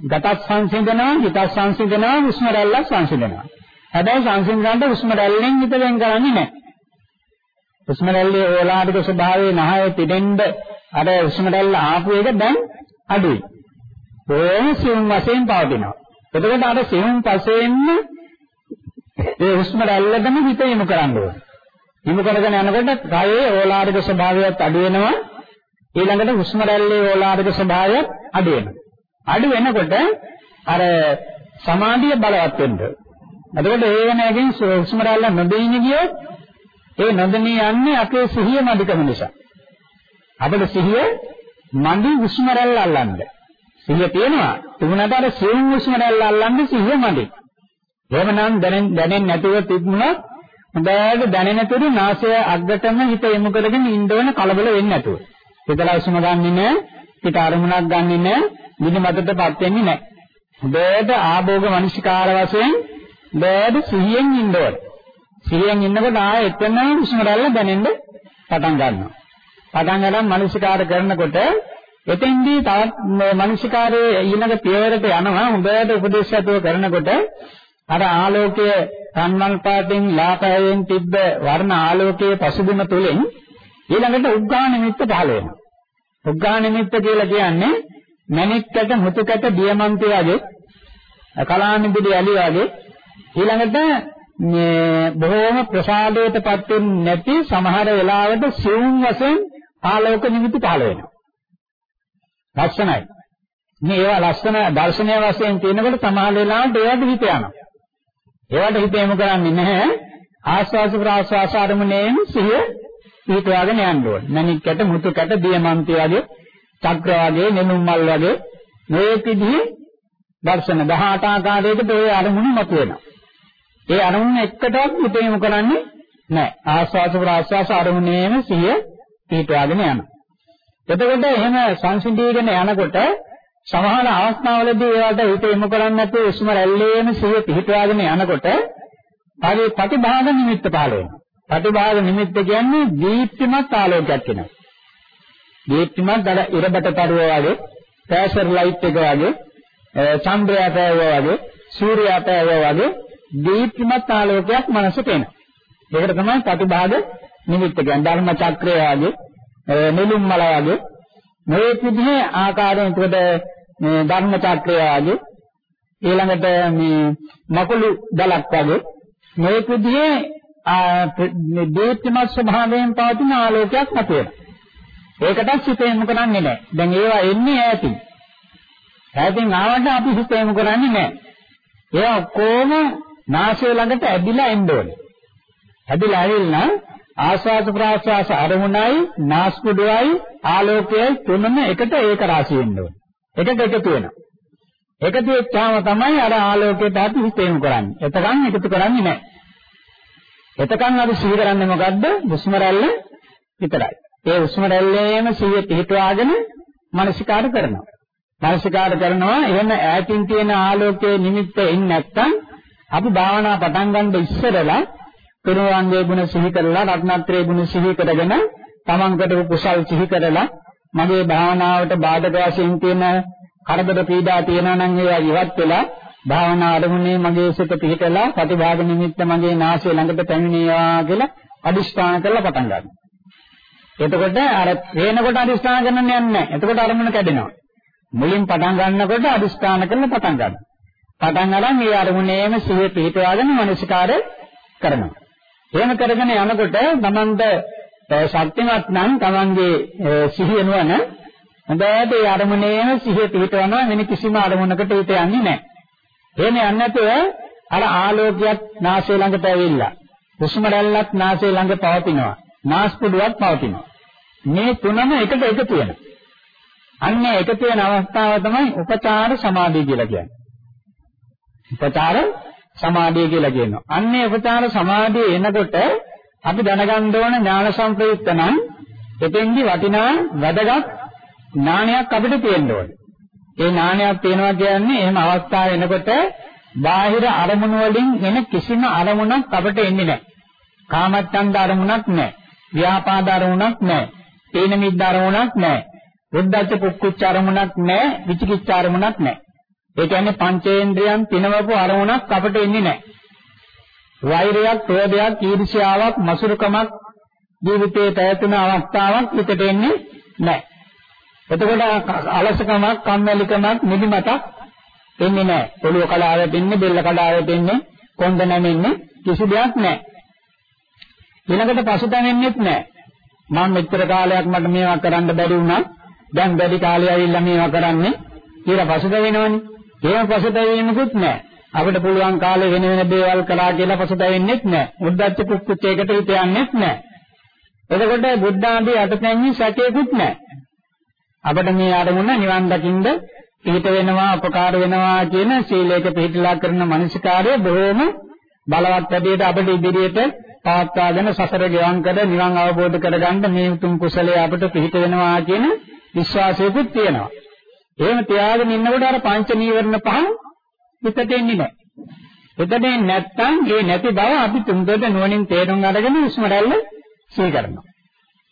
ගතත් සංසිඳනවා, හිතත් සංසිඳනවා, හුස්ම රැල්ලත් සංසිඳනවා. හැබැයි සංසිඳනට හුස්ම රැල්ලෙන් හිත වෙන් කරන්නේ නැහැ. හුස්ම රැල්ලේ ඕලාරික ස්වභාවයේ නහය පිටෙන්න අර හුස්ම රැල්ල ආපු එක දැන් අඩුයි. ඕම සිවුම් වශයෙන් පවතිනවා. එතකොට අර සිවුම් පසෙන්න ඒ හුස්ම රැල්ලටම හිත යොමු කරන්න ඕනේ. යොමු කරගෙන යනකොට කයේ ඕලාරික ස්වභාවයත් අඩු වෙනවා. ඊළඟට හුස්ම රැල්ලේ ඕලාරික ස්වභාවයත් අඩු වෙනවා. අඩු වෙනකොට අර සමාධිය බලවත් වෙන්න. එතකොට ඒ වෙන එකෙන් සුස්ම රැල්ල නොදෙයින් ගියොත් ඒ නොදෙනී යන්නේ අපේ සිහිය මදිකම නිසා. අපේ සිහිය මදි උස්ම රැල්ල අල්ලන්න. සිහිය තියෙනවා. තිබුණාට අර සියුම් උස්ම රැල්ල අල්ලන්න සිහිය මදි. එහෙමනම් දැනෙන් දැනෙන්නේ නැතුව තිබුණොත් හොඳට දැනෙන තුරු නාසය අග්ගටම හිත යොමු කරගෙන ඉන්න ඕන කලබල වෙන්නේ නැතුව. හිතලා උස්ම ගන්නෙ නැහැ, හිත අරමුණක් ගන්නෙ නැහැ, නිදිමතටපත් වෙන්නේ නැහැ. හොඳට ආභෝග මනසිකාර වශයෙන් බෑද සිහියෙන් ඉන්න ඕනේ. සිහියෙන් ඉන්නකොට ආයෙ එතනම හුස්ම රැල්ල දැනෙන්න පටන් ගන්නවා. පටන් ගන්න මනසිකාර කරනකොට එතෙන්දී තවත් මනසිකාරයේ ඊළඟ පියවරට යනවා හොඳට උපදේශයතුව කරනකොට අර ආලෝකය සම්මන් පාටින් ලාපයෙන් තිබ්බ වර්ණ ආලෝකයේ පසුබිම තුලින් ඊළඟට උග්ගා නිමිත්ත පහළ වෙනවා. උග්ගා නිමිත්ත කියලා කියන්නේ මණික්කට මුතුකට දියමන්ති වගේ කලානිබුඩි ඇලි වගේ ඊළඟට මේ බොහෝම ප්‍රසාදයටපත් වෙන්නේ නැති සමහර වෙලාවට සිවුම් වශයෙන් ආලෝක නිමිති පහළ වෙනවා. ලක්ෂණයි. මේ ඒවා ලක්ෂණ දර්ශනීය වශයෙන් තියෙනකොට සමහර වෙලාවට ඒවට හිත යනවා. ඒවට හිත යොමු කරන්නේ නැහැ. ආස්වාස ප්‍රාස්වාස අරමුණේම සිහිය පිටවාගෙන යන්න ඕනේ. මණික්කට මුතුකට දියමන්ති වගේ චක්‍ර වගේ නෙළුම් මල් වගේ මේ විදිහේ දර්ශන 18 ආකාරයකට ඒ අරමුණු මතුවෙනවා. ඒ අරමුණ එක්කටවත් හිතේම කරන්නේ නැහැ. ආස්වාස ප්‍රාස්වාස අරමුණේම සිහිය පිටවාගෙන යනවා. එතකොට එහෙම සංසිඳීගෙන යනකොට සමහර අවස්ථාවලදී ඒවට හිත යොමු කරන්නේ නැතුව උස්ම රැල්ලේම සිහිය පිටවාගෙන යනකොට හරි ප්‍රතිභාග නිමිත්ත පහළ වෙනවා. ප්‍රතිභාග නිමිත්ත කියන්නේ දීප්තිමත් ආලෝකයක් වෙනවා. දීප්තිමත් අර ඉරබට තරුව වගේ, ප්‍රෙෂර් ලයිට් එක වගේ, චන්ද්‍රයා පෑවුවා වගේ, සූර්යයා පෑවුවා වගේ දීප්තිමත් ආලෝකයක් මනසට එනවා. ඒකට තමයි ප්‍රතිභාග නිමිත්ත කියන්නේ. ධර්ම චක්‍රය වගේ, නෙළුම් මල වගේ මේ විදිහේ ආකාරයෙන් එතකොට මේ ධර්ම චක්‍රය වගේ ඊළඟට මේ මකුළු දලක් වගේ මේ විදිහේ දීප්තිමත් ස්වභාවයෙන් පවතින ආලෝකයක් මතුවෙනවා. ඒකටත් හිතේම කරන්නේ නැහැ. දැන් ඒවා එන්නේ ඈතින්. ඈතින් ආවට අපි හිතේම කරන්නේ නැහැ. ඒවා කොහොම නාසය ළඟට ඇදිලා එන්න ඕනේ. ඇදිලා ඇවිල්ලා ආස්වාද ප්‍රාස්වාස අරමුණයි නාස්පුඩුවයි ආලෝකයයි තුනම එකට ඒක රාශි වෙන්න ඕනේ. එකට එකතු වෙනවා. එකතු වෙච්චාම තමයි අර ආලෝකයට අපි හිතේම කරන්නේ. එතකන් එකතු කරන්නේ නැහැ. එතකන් අපි සිහි කරන්නේ මොකද්ද? හුස්ම රැල්ල විතරයි. ඒ හුස්ම රැල්ලේම සිහිය පිහිටවාගෙන මනසිකාර කරනවා. මනසිකාර කරනවා එහෙම ඈතින් තියෙන ආලෝකයේ නිමිත්ත එන්නේ නැත්නම් අපි භාවනා පටන් ගන්න ඉස්සරලා පිරුවන්ගේ ගුණ සිහි කරලා රත්නත්‍රයේ ගුණ සිහි කරගෙන තමන් කරපු කුසල් සිහි කරලා මගේ භාවනාවට බාධක වශයෙන් තියෙන කරදර පීඩා තියෙනවා නම් ඒවා ඉවත් වෙලා භාවනා අරමුණේ මගේ සිත පිහිටලා ප්‍රතිභාග නිමිත්ත මගේ නාසය ළඟට පැමිණේවා කියලා අදිෂ්ඨාන කරලා පටන් ගන්නවා. එතකොට අර වේනකොට අදිෂ්ඨාන කරන්න යන්නේ නැහැ. එතකොට අරමුණ කැඩෙනවා. මුලින් පටන් ගන්නකොට අදිෂ්ඨාන කරලා පටන් ගන්නවා. පටන් අරන් මේ අරමුණේම සිහිය පිහිටවාගෙන මනසිකාරය කරනවා. එහෙම කරගෙන යනකොට තමන්ට ශක්තිමත් නම් තමන්ගේ සිහිය නුවණ හොඳට ඒ අරමුණේම සිහිය පිහිටවනවා වෙන කිසිම අරමුණකට හිත යන්නේ නැහැ. එහෙම යන්නේ නැතුව අර ආලෝකයක් නාසය ළඟට ඇවිල්ලා හුස්ම රැල්ලත් නාසය ළඟ පවතිනවා. නාස්පුඩුවක් පවතිනවා. මේ තුනම එකට එකතු වෙනවා. අන්න එකතු වෙන අවස්ථාව තමයි උපචාර සමාධිය කියලා කියන්නේ. උපචාර සමාධිය කියලා කියනවා. අන්නේ උපචාර සමාධිය එනකොට අපි දැනගන්න ඕන ඥාන සංප්‍රයුක්ත නම් එතෙන්දි වටිනා වැදගත් ඥානයක් අපිට තියෙන්න ඕනේ. ඒ ඥානයක් තියෙනවා කියන්නේ එහෙම අවස්ථාව එනකොට බාහිර අරමුණු වලින් එන කිසිම අරමුණක් අපිට එන්නේ නැහැ. කාමච්ඡන්ද අරමුණක් නැහැ. ව්‍යාපාද අරමුණක් නැහැ. තේන මිද්ද අරමුණක් නැහැ. උද්දච්ච කුක්කුච්ච අරමුණක් නැහැ. විචිකිච්ඡ අරමුණක් නැහැ. ඒ කියන්නේ පංචේන්ද්‍රයන් පිනවපු අරමුණක් අපිට එන්නේ නැහැ. වෛරයක්, ක්‍රෝධයක්, ඊර්ෂ්‍යාවක්, මසුරුකමක් ජීවිතයේ පැවතුන අවස්ථාවක් හිතට එන්නේ නැහැ. එතකොට අලසකමක්, කම්මැලිකමක්, නිදිමතක් එන්නේ නැහැ. ඔළුව කඩාවට එන්නේ, බෙල්ල කඩාවට එන්නේ, කොන්ද නැමෙන්නේ කිසි දෙයක් නැහැ. ඊළඟට පසුතැවෙන්නෙත් නැහැ. මම මෙච්චර කාලයක් මට මේවා කරන්න බැරි වුණා. දැන් බැරි කාලය ඇවිල්ලා මේවා කරන්නේ කියලා පසුතැවෙනවනේ. ඒව පසුතැවීමකුත් නැහැ. අපිට පුළුවන් කාලේ වෙන වෙන දේවල් කළා කියලා පසුතැවෙන්නෙත් නැහැ. උද්දච්ච කුක්කුච්චයකට හිත යන්නෙත් නැහැ. එතකොට බුද්ධ ආදී අටතැන්හි සැකේකුත් නැහැ. අපිට මේ අරමුණ නිවන් දකින්ද පිහිට වෙනවා උපකාර වෙනවා කියන සීලයක පිහිටලා කරන මනසිකාරය බොහොම බලවත් වැඩියට අපිට ඉදිරියට පවත්වාගෙන සසර ගෙවන් කර නිවන් අවබෝධ කරගන්න මේ උතුම් කුසලයේ අපිට පිහිට වෙනවා කියන විශ්වාසයකුත් තියෙනවා. එහෙම තියාගෙන ඉන්නකොට අර පංච නීවරණ පහ හිතට එන්නේ නැහැ. හිතට එන්නේ නැත්නම් ඒ නැති බව අපි තුන්දොඩ නුවණින් තේරුම් අරගෙන උස්මරල්ල සිහි කරනවා.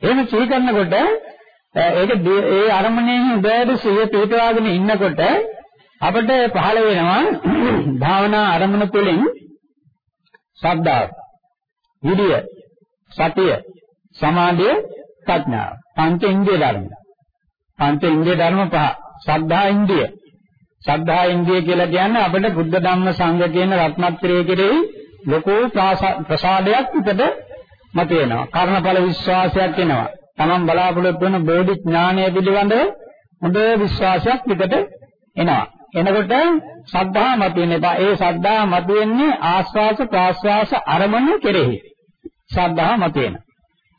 එහෙම සිහි කරනකොට ඒක ඒ අරමුණේ උදේට සිහිය පිටවාගෙන ඉන්නකොට අපිට පහළ වෙනවා භාවනා අරමුණ තුළින් ශ්‍රද්ධාව, විරිය, සතිය, සමාධිය, ප්‍රඥාව. පංච ඉන්ද්‍රිය ධර්ම. පංච ඉන්ද්‍රිය ධර්ම පහ. ශ්‍රද්ධා ඉන්ද්‍රිය. සද්ධා ඉන්ද්‍රිය කියලා කියන්නේ අපිට බුද්ධ ධම්ම සංඝ කියන රත්නත්‍රය කෙරෙහි ලොකු ප්‍රසාදයක් උපද මත වෙනවා. කර්ණඵල විශ්වාසයක් එනවා. Taman බලාපොරොත්තු වන බෝධි ඥානය පිළිබඳව හොඳ විශ්වාසයක් පිටට එනවා. එනකොට ශ්‍රද්ධා මතුවෙනවා. ඒ ශ්‍රද්ධා මතුවෙන්නේ ආස්වාස ප්‍රාස්වාස අරමුණු කෙරෙහි. ශ්‍රද්ධා මතුවෙනවා.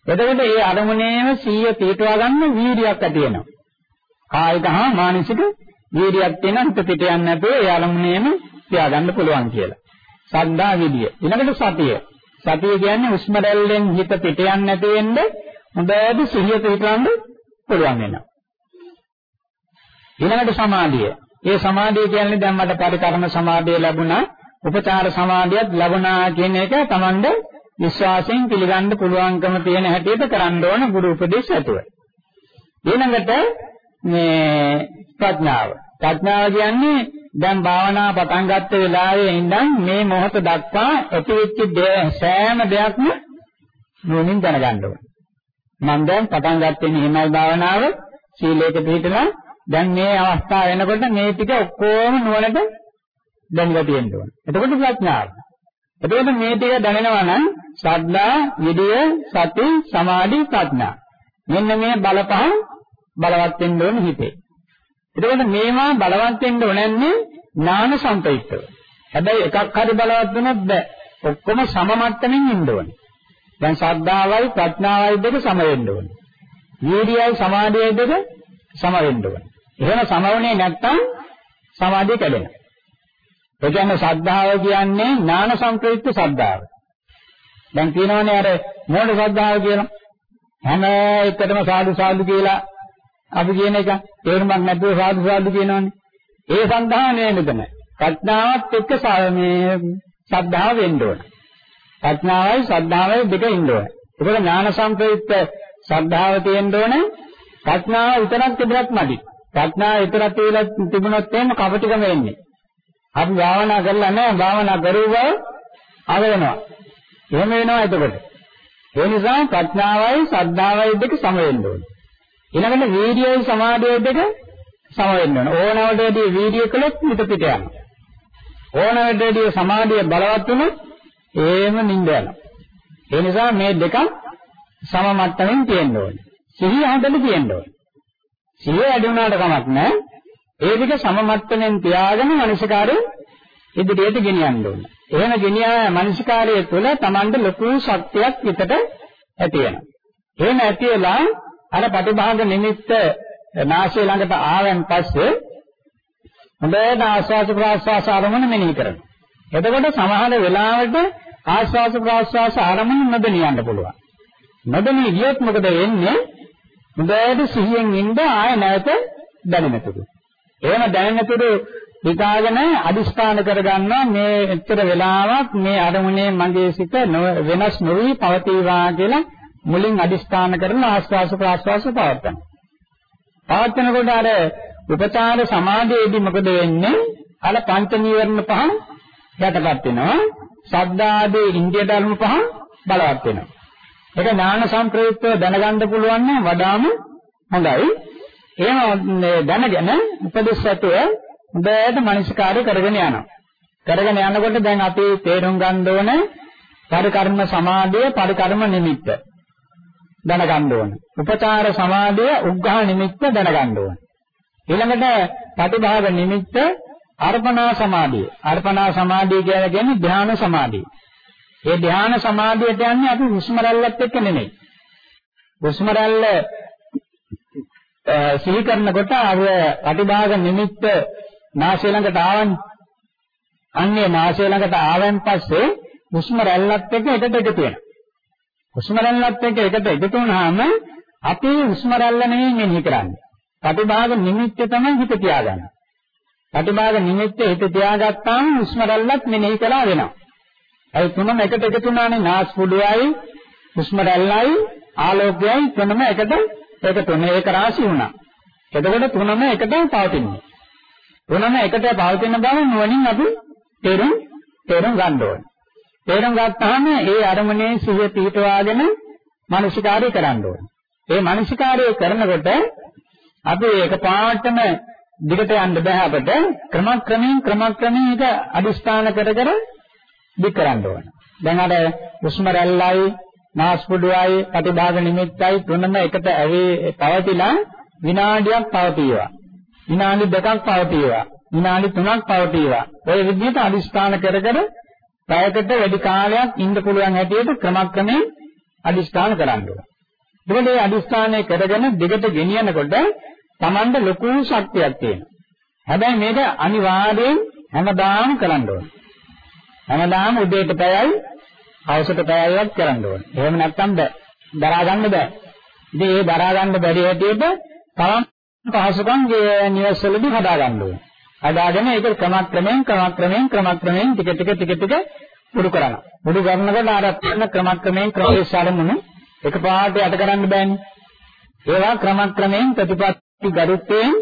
එතකොට මේ අරමුණේම සීය පිටවා ගන්න වීර්යයක් ඇති වෙනවා. කායික හා මානසික වීර්යයක් තියෙන හිත පිට යන්නේ නැතුව ඒ අරමුණේම තියාගන්න පුළුවන් කියලා. ශ්‍රද්ධා විදිය. ඊළඟට සතිය. සතිය කියන්නේ උස්ම රැල්ලෙන් හිත පිට යන්නේ නැති වෙන්න හොඳට සිහිය පිටවන්න පුළුවන් වෙනවා. ඊළඟට සමාධිය. ඒ සමාධිය කියන්නේ දැන් මට පරිකර්ම සමාධිය ලැබුණා, උපචාර සමාධියත් ලැබුණා කියන එක Tamande විශ්වාසයෙන් පිළිගන්න පුළුවන්කම තියෙන හැටියට කරන්න ඕන ගුරු උපදේශ ඇතුව. ඊළඟට මේ ප්‍රඥාව. ප්‍රඥාව කියන්නේ දැන් භාවනා පටන් ගත්ත වෙලාවේ ඉඳන් මේ මොහොත දක්වා ඇතිවෙච්ච සෑම දෙයක්ම නුවණින් දැනගන්න ඕන. මම දැන් පටන් ගත්තේ මෙහෙමයි භාවනාව සීලයක පිළිපදලා දැන් මේ අවස්ථාව වෙනකොට මේ ටික ඔක්කොම නුවණට දැනගලා තියෙන්න ඕන. එතකොට ප්‍රඥාව. එතකොට මේ ටික දැනෙනවා නම් ශ්‍රද්ධා, විරිය, සති, සමාධි, ප්‍රඥා. මෙන්න මේ බලපහන් බලවත් වෙන්න ඕන හිතේ. එතකොට මේවා බලවත් වෙන්න ඕනන්නේ ඥාන සම්ප්‍රයුක්තව. හැබැයි එකක් හරි බලවත් වෙනත් බෑ. ඔක්කොම සම මට්ටමින් ඉන්න ඕනේ. දැන් ශ්‍රද්ධාවයි ප්‍රඥාවයි දෙක සම වෙන්න ඕනේ. වීර්යයයි සමාධියයි දෙක සම වෙන්න ඕනේ. එහෙම සමවන්නේ නැත්නම් සමාධිය කැඩෙනවා. ඒ කියන්නේ ශ්‍රද්ධාව කියන්නේ ඥාන සංකේත ශ්‍රද්ධාව. දැන් කියනවනේ අර මොන ශ්‍රද්ධාව කියලා. හැම එකටම සාදු සාදු කියලා අපි කියන එක තේරුමක් නැතුව සාදු සාදු කියනවනේ. ඒ සද්ධා නේ මෙතන. ප්‍රඥාවත් එක්ක මේ ශ්‍රද්ධාව වෙන්න ඕන. ප්‍රඥාවයි ශ්‍රද්ධාවයි දෙක ඉන්න ඕන. ඒක ඥාන සංකේත ශ්‍රද්ධාව තියෙන්න ඕන. ප්‍රඥාව විතරක් තිබුණත් මදි. ප්‍රඥාව විතරක් තිබුණොත් එහෙම කපටිකම වෙන්නේ. අපි භාවනා කරලා නැහැ භාවනා කරුවා අරගෙනවා. එහෙම වෙනවා එතකොට. ඒ නිසා ප්‍රඥාවයි ශ්‍රද්ධාවයි දෙක සම වෙන්න ඕනේ. ඊළඟට වීර්යයයි සමාධියයි දෙක සම වෙන්න ඕනේ. ඕනවටදී වීර්යය කළොත් පිට පිට යනවා. ඕනවටදී සමාධිය බලවත් වුණොත් එහෙම නිින්ද යනවා. ඒ නිසා මේ දෙක සම මට්ටමින් තියෙන්න ඕනේ. සිහිය හොඳට තියෙන්න ඕනේ. සිහිය වැඩි වුණාට කමක් නැහැ. ඒ දෙක සම මට්ටමින් තියාගෙන මනසකාරය ඉදිරියට ගෙනියන්න ඕන. එහෙම ගෙනියා මනසකාරය තුළ Tamande ලොකු ශක්තියක් විතට ඇති වෙනවා. එහෙම ඇති වෙලා අර ප්‍රතිභාග නිමිත්ත නාසය ළඟට ආවන් පස්සේ හොඳට ආස්වාද ප්‍රාස්වාස ආරමුණ මෙනෙහි කරනවා. එතකොට සමහර වෙලාවට ආස්වාද ප්‍රාස්වාස ආරමුණ නොදෙනියන්න පුළුවන්. නොදෙනී ගියොත් මොකද වෙන්නේ? හොඳට සිහියෙන් ඉඳ ආය නැවත දැනෙන්නතුරු. එහෙම දැනෙන්නතුරු හිතාගෙන අදිස්ථාන කරගන්නවා මේ එච්චර වෙලාවක් මේ අරමුණේ මගේ සිත වෙනස් නොවි පවතිවා කියලා මුලින් අදිස්ථාන කරන ආස්වාස ප්‍රාස්වාස පවත්තන. පවත්තනකොට අර උපචාර සමාධියේදී මොකද වෙන්නේ? අර පංච නීවරණ පහ යටපත් වෙනවා. සද්දාදී ඉන්දිය ධර්ම පහ බලවත් වෙනවා. ඒක ඥාන සම්ප්‍රයුක්තව දැනගන්න පුළුවන් නම් වඩාම හොඳයි. එහෙම දැනගෙන උපදෙස්වතුව හොඳට මනසිකාරය කරගෙන යනවා. කරගෙන යනකොට දැන් අපි තේරුම් ගන්න ඕන පරිකර්ම සමාධිය පරිකර්ම නිමිත්ත. දැනගන්න ඕන. උපචාර සමාධිය උග්ඝා නිමිත්ත දැනගන්න ඕන. ඊළඟට ප්‍රතිභාග නිමිත්ත අර්පණා සමාධිය. අර්පණා සමාධිය කියන්නේ ධ්‍යාන සමාධිය. ඒ ධ්‍යාන සමාධියට යන්නේ අපි හුස්ම රැල්ලත් එක්ක නෙමෙයි. හුස්ම රැල්ල සිහි කරනකොට අර ප්‍රතිභාග නිමිත්ත නාසය ළඟට ආවන්නේ. අන්නේ නාසය ළඟට ආවන් පස්සේ හුස්ම රැල්ලත් එක්ක එකට එකතු වෙනවා. හුස්ම රැල්ලත් එක්ක එකට එකතු වුණාම අපි හුස්ම රැල්ල නෙමෙයි මෙනෙහි කරන්නේ. ප්‍රතිභාග නිමිත්ත තමයි හිත තියාගන්නේ. ප්‍රතිභාග නිමිත්ත හිත තියාගත්තාම හුස්ම රැල්ලත් මෙනෙහි කළා වෙනවා. ඒ තුනම එකට එකතු වුණානේ නාස් පුඩුවයි හුස්ම රැල්ලයි ආලෝකයයි තුනම එකට එකතු වෙන ඒක රාශි වුණා. එතකොට තුනම එකට පවතිනවා. තුනම එකට පවතින බව නුවණින් අපි තේරුම් තේරුම් ගන්න ඕනේ. තේරුම් ගත්තාම ඒ අරමුණේ සිහිය පිහිටවාගෙන මානසිකාරය කරන්න ඕනේ. ඒ මානසිකාරය කරනකොට අපි එකපාරටම දිගට යන්න බෑ අපිට ක්‍රමක්‍රමයෙන් ක්‍රමක්‍රමයෙන් ඒක අදිස්ථාන කර කර දික් කරන්න ඕන. දැන් අර හුස්ම රැල්ලයි නාස්පුඩුවයි ප්‍රතිභාග නිමිත්තයි තුනම එකට ඇවේ පවතිලා විනාඩියක් පවතිනවා. විනාඩි දෙකක් පවතිනවා. විනාඩි තුනක් පවතිනවා. ඔය විදිහට අදිස්ථාන කර කර පැයකට වැඩි කාලයක් ඉන්න පුළුවන් හැටියට ක්‍රමක්‍රමයෙන් අදිස්ථාන කරන්න ඕන. එතකොට මේ අදිස්ථානය කරගෙන දිගට ගෙනියනකොට Tamanda ලොකු ශක්තියක් තියෙනවා. හැබැයි මේක අනිවාර්යෙන් හැමදාම කරන්න ඕන. හැමදාම උදේට පැයයි හවසට පැයයිවත් කරන්න ඕන. එහෙම නැත්නම් බෑ. දරා ගන්න බෑ. ඉතින් ඒ දරා ගන්න බැරි හැටියට තවත් පහසුකම් නිවසවලදී හදා ගන්න ඕන. හදාගෙන ඒක ක්‍රමක්‍රමයෙන් ක්‍රමක්‍රමයෙන් ක්‍රමක්‍රමයෙන් ටික ටික ටික ටික පුරු කරනවා. පුරු කරනකොට අර යන ක්‍රමක්‍රමයෙන් ක්‍රමයේ සාරමුණු එකපාරට යට කරන්න බෑනේ. ඒවා ක්‍රමක්‍රමයෙන් ප්‍රතිපත්ති ගරුත්වයෙන්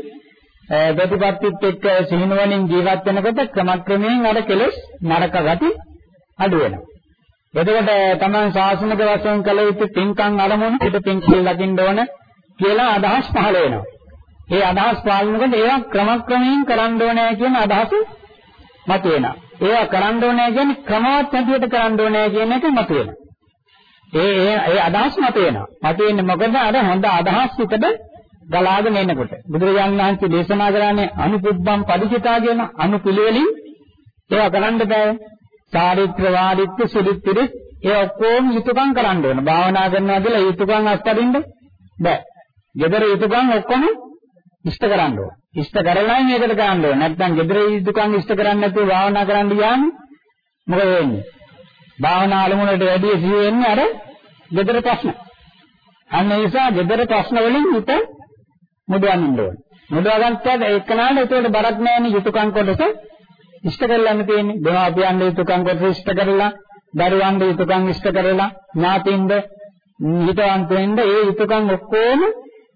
ප්‍රතිපත්තිත් එක්ක සිහිනුවණින් ජීවත් වෙනකොට ක්‍රමක්‍රමයෙන් අර කෙලෙස් නරක ගති අඩු වෙනවා. එතකොට තමයි ශාසනික වශයෙන් කළ යුතු පින්කම් අරමුණු පිට පින් කියලා ලකින්න ඕන කියලා අදහස් පහළ වෙනවා. ඒ අදහස් පාලනකොට ඒවා ක්‍රමක්‍රමයෙන් කරන්න ඕනේ කියන අදහස මතුවෙනවා. ඒවා කරන්න ඕනේ කියන්නේ ක්‍රමවත් හැටියට කරන්න ඕනේ කියන එක මතුවෙනවා. ඒ ඒ අදහස් මතුවෙනවා. මතුවෙන්නේ මොකද අර හොඳ අදහස් පිටද ගලාගෙන එනකොට. බුදුරජාණන් වහන්සේ දේශනා කරන්නේ අනුපුබ්බම් පදිචිතා කියන අනුපිළිවෙලින් ඒවා කරන්න බෑ. චාරිත්‍ර වාදිත්‍ය සුදිත්‍රිත් ඒ ඔක්කොම යුතුයකම් කරන්න ඕන. භාවනා කරනවා කියලා යුතුයකම් අත්හරින්න බෑ. gedara යුතුයකම් ඔක්කොම ඉෂ්ට කරන්න ඕන. ඉෂ්ට කරලායි මේකට කරන්න ඕන. නැත්නම් gedara යුතුයකම් ඉෂ්ට කරන්නේ නැතුව භාවනා කරන්න ගියාම මොකද වෙන්නේ? භාවනා අලමුණට වැඩි සිහි වෙන්නේ අර gedara ප්‍රශ්න. අන්න ඒ නිසා gedara ප්‍රශ්න වලින් හිත මුදවන්න ඕන. මුදවා ගන්නත් එක්කනාට ඒකට බරක් නැහැනේ යුතුයකම් කොටස ඉෂ්ට කරලාම තියෙන්නේ. දෙමාපියන් යුතුයකම් කොටස ඉෂ්ට කරලා, දරුවන් යුතුයකම් ඉෂ්ට කරලා, ඥාතින්ද හිතවන්ත වෙන්න ඒ යුතුයකම් ඔක්කොම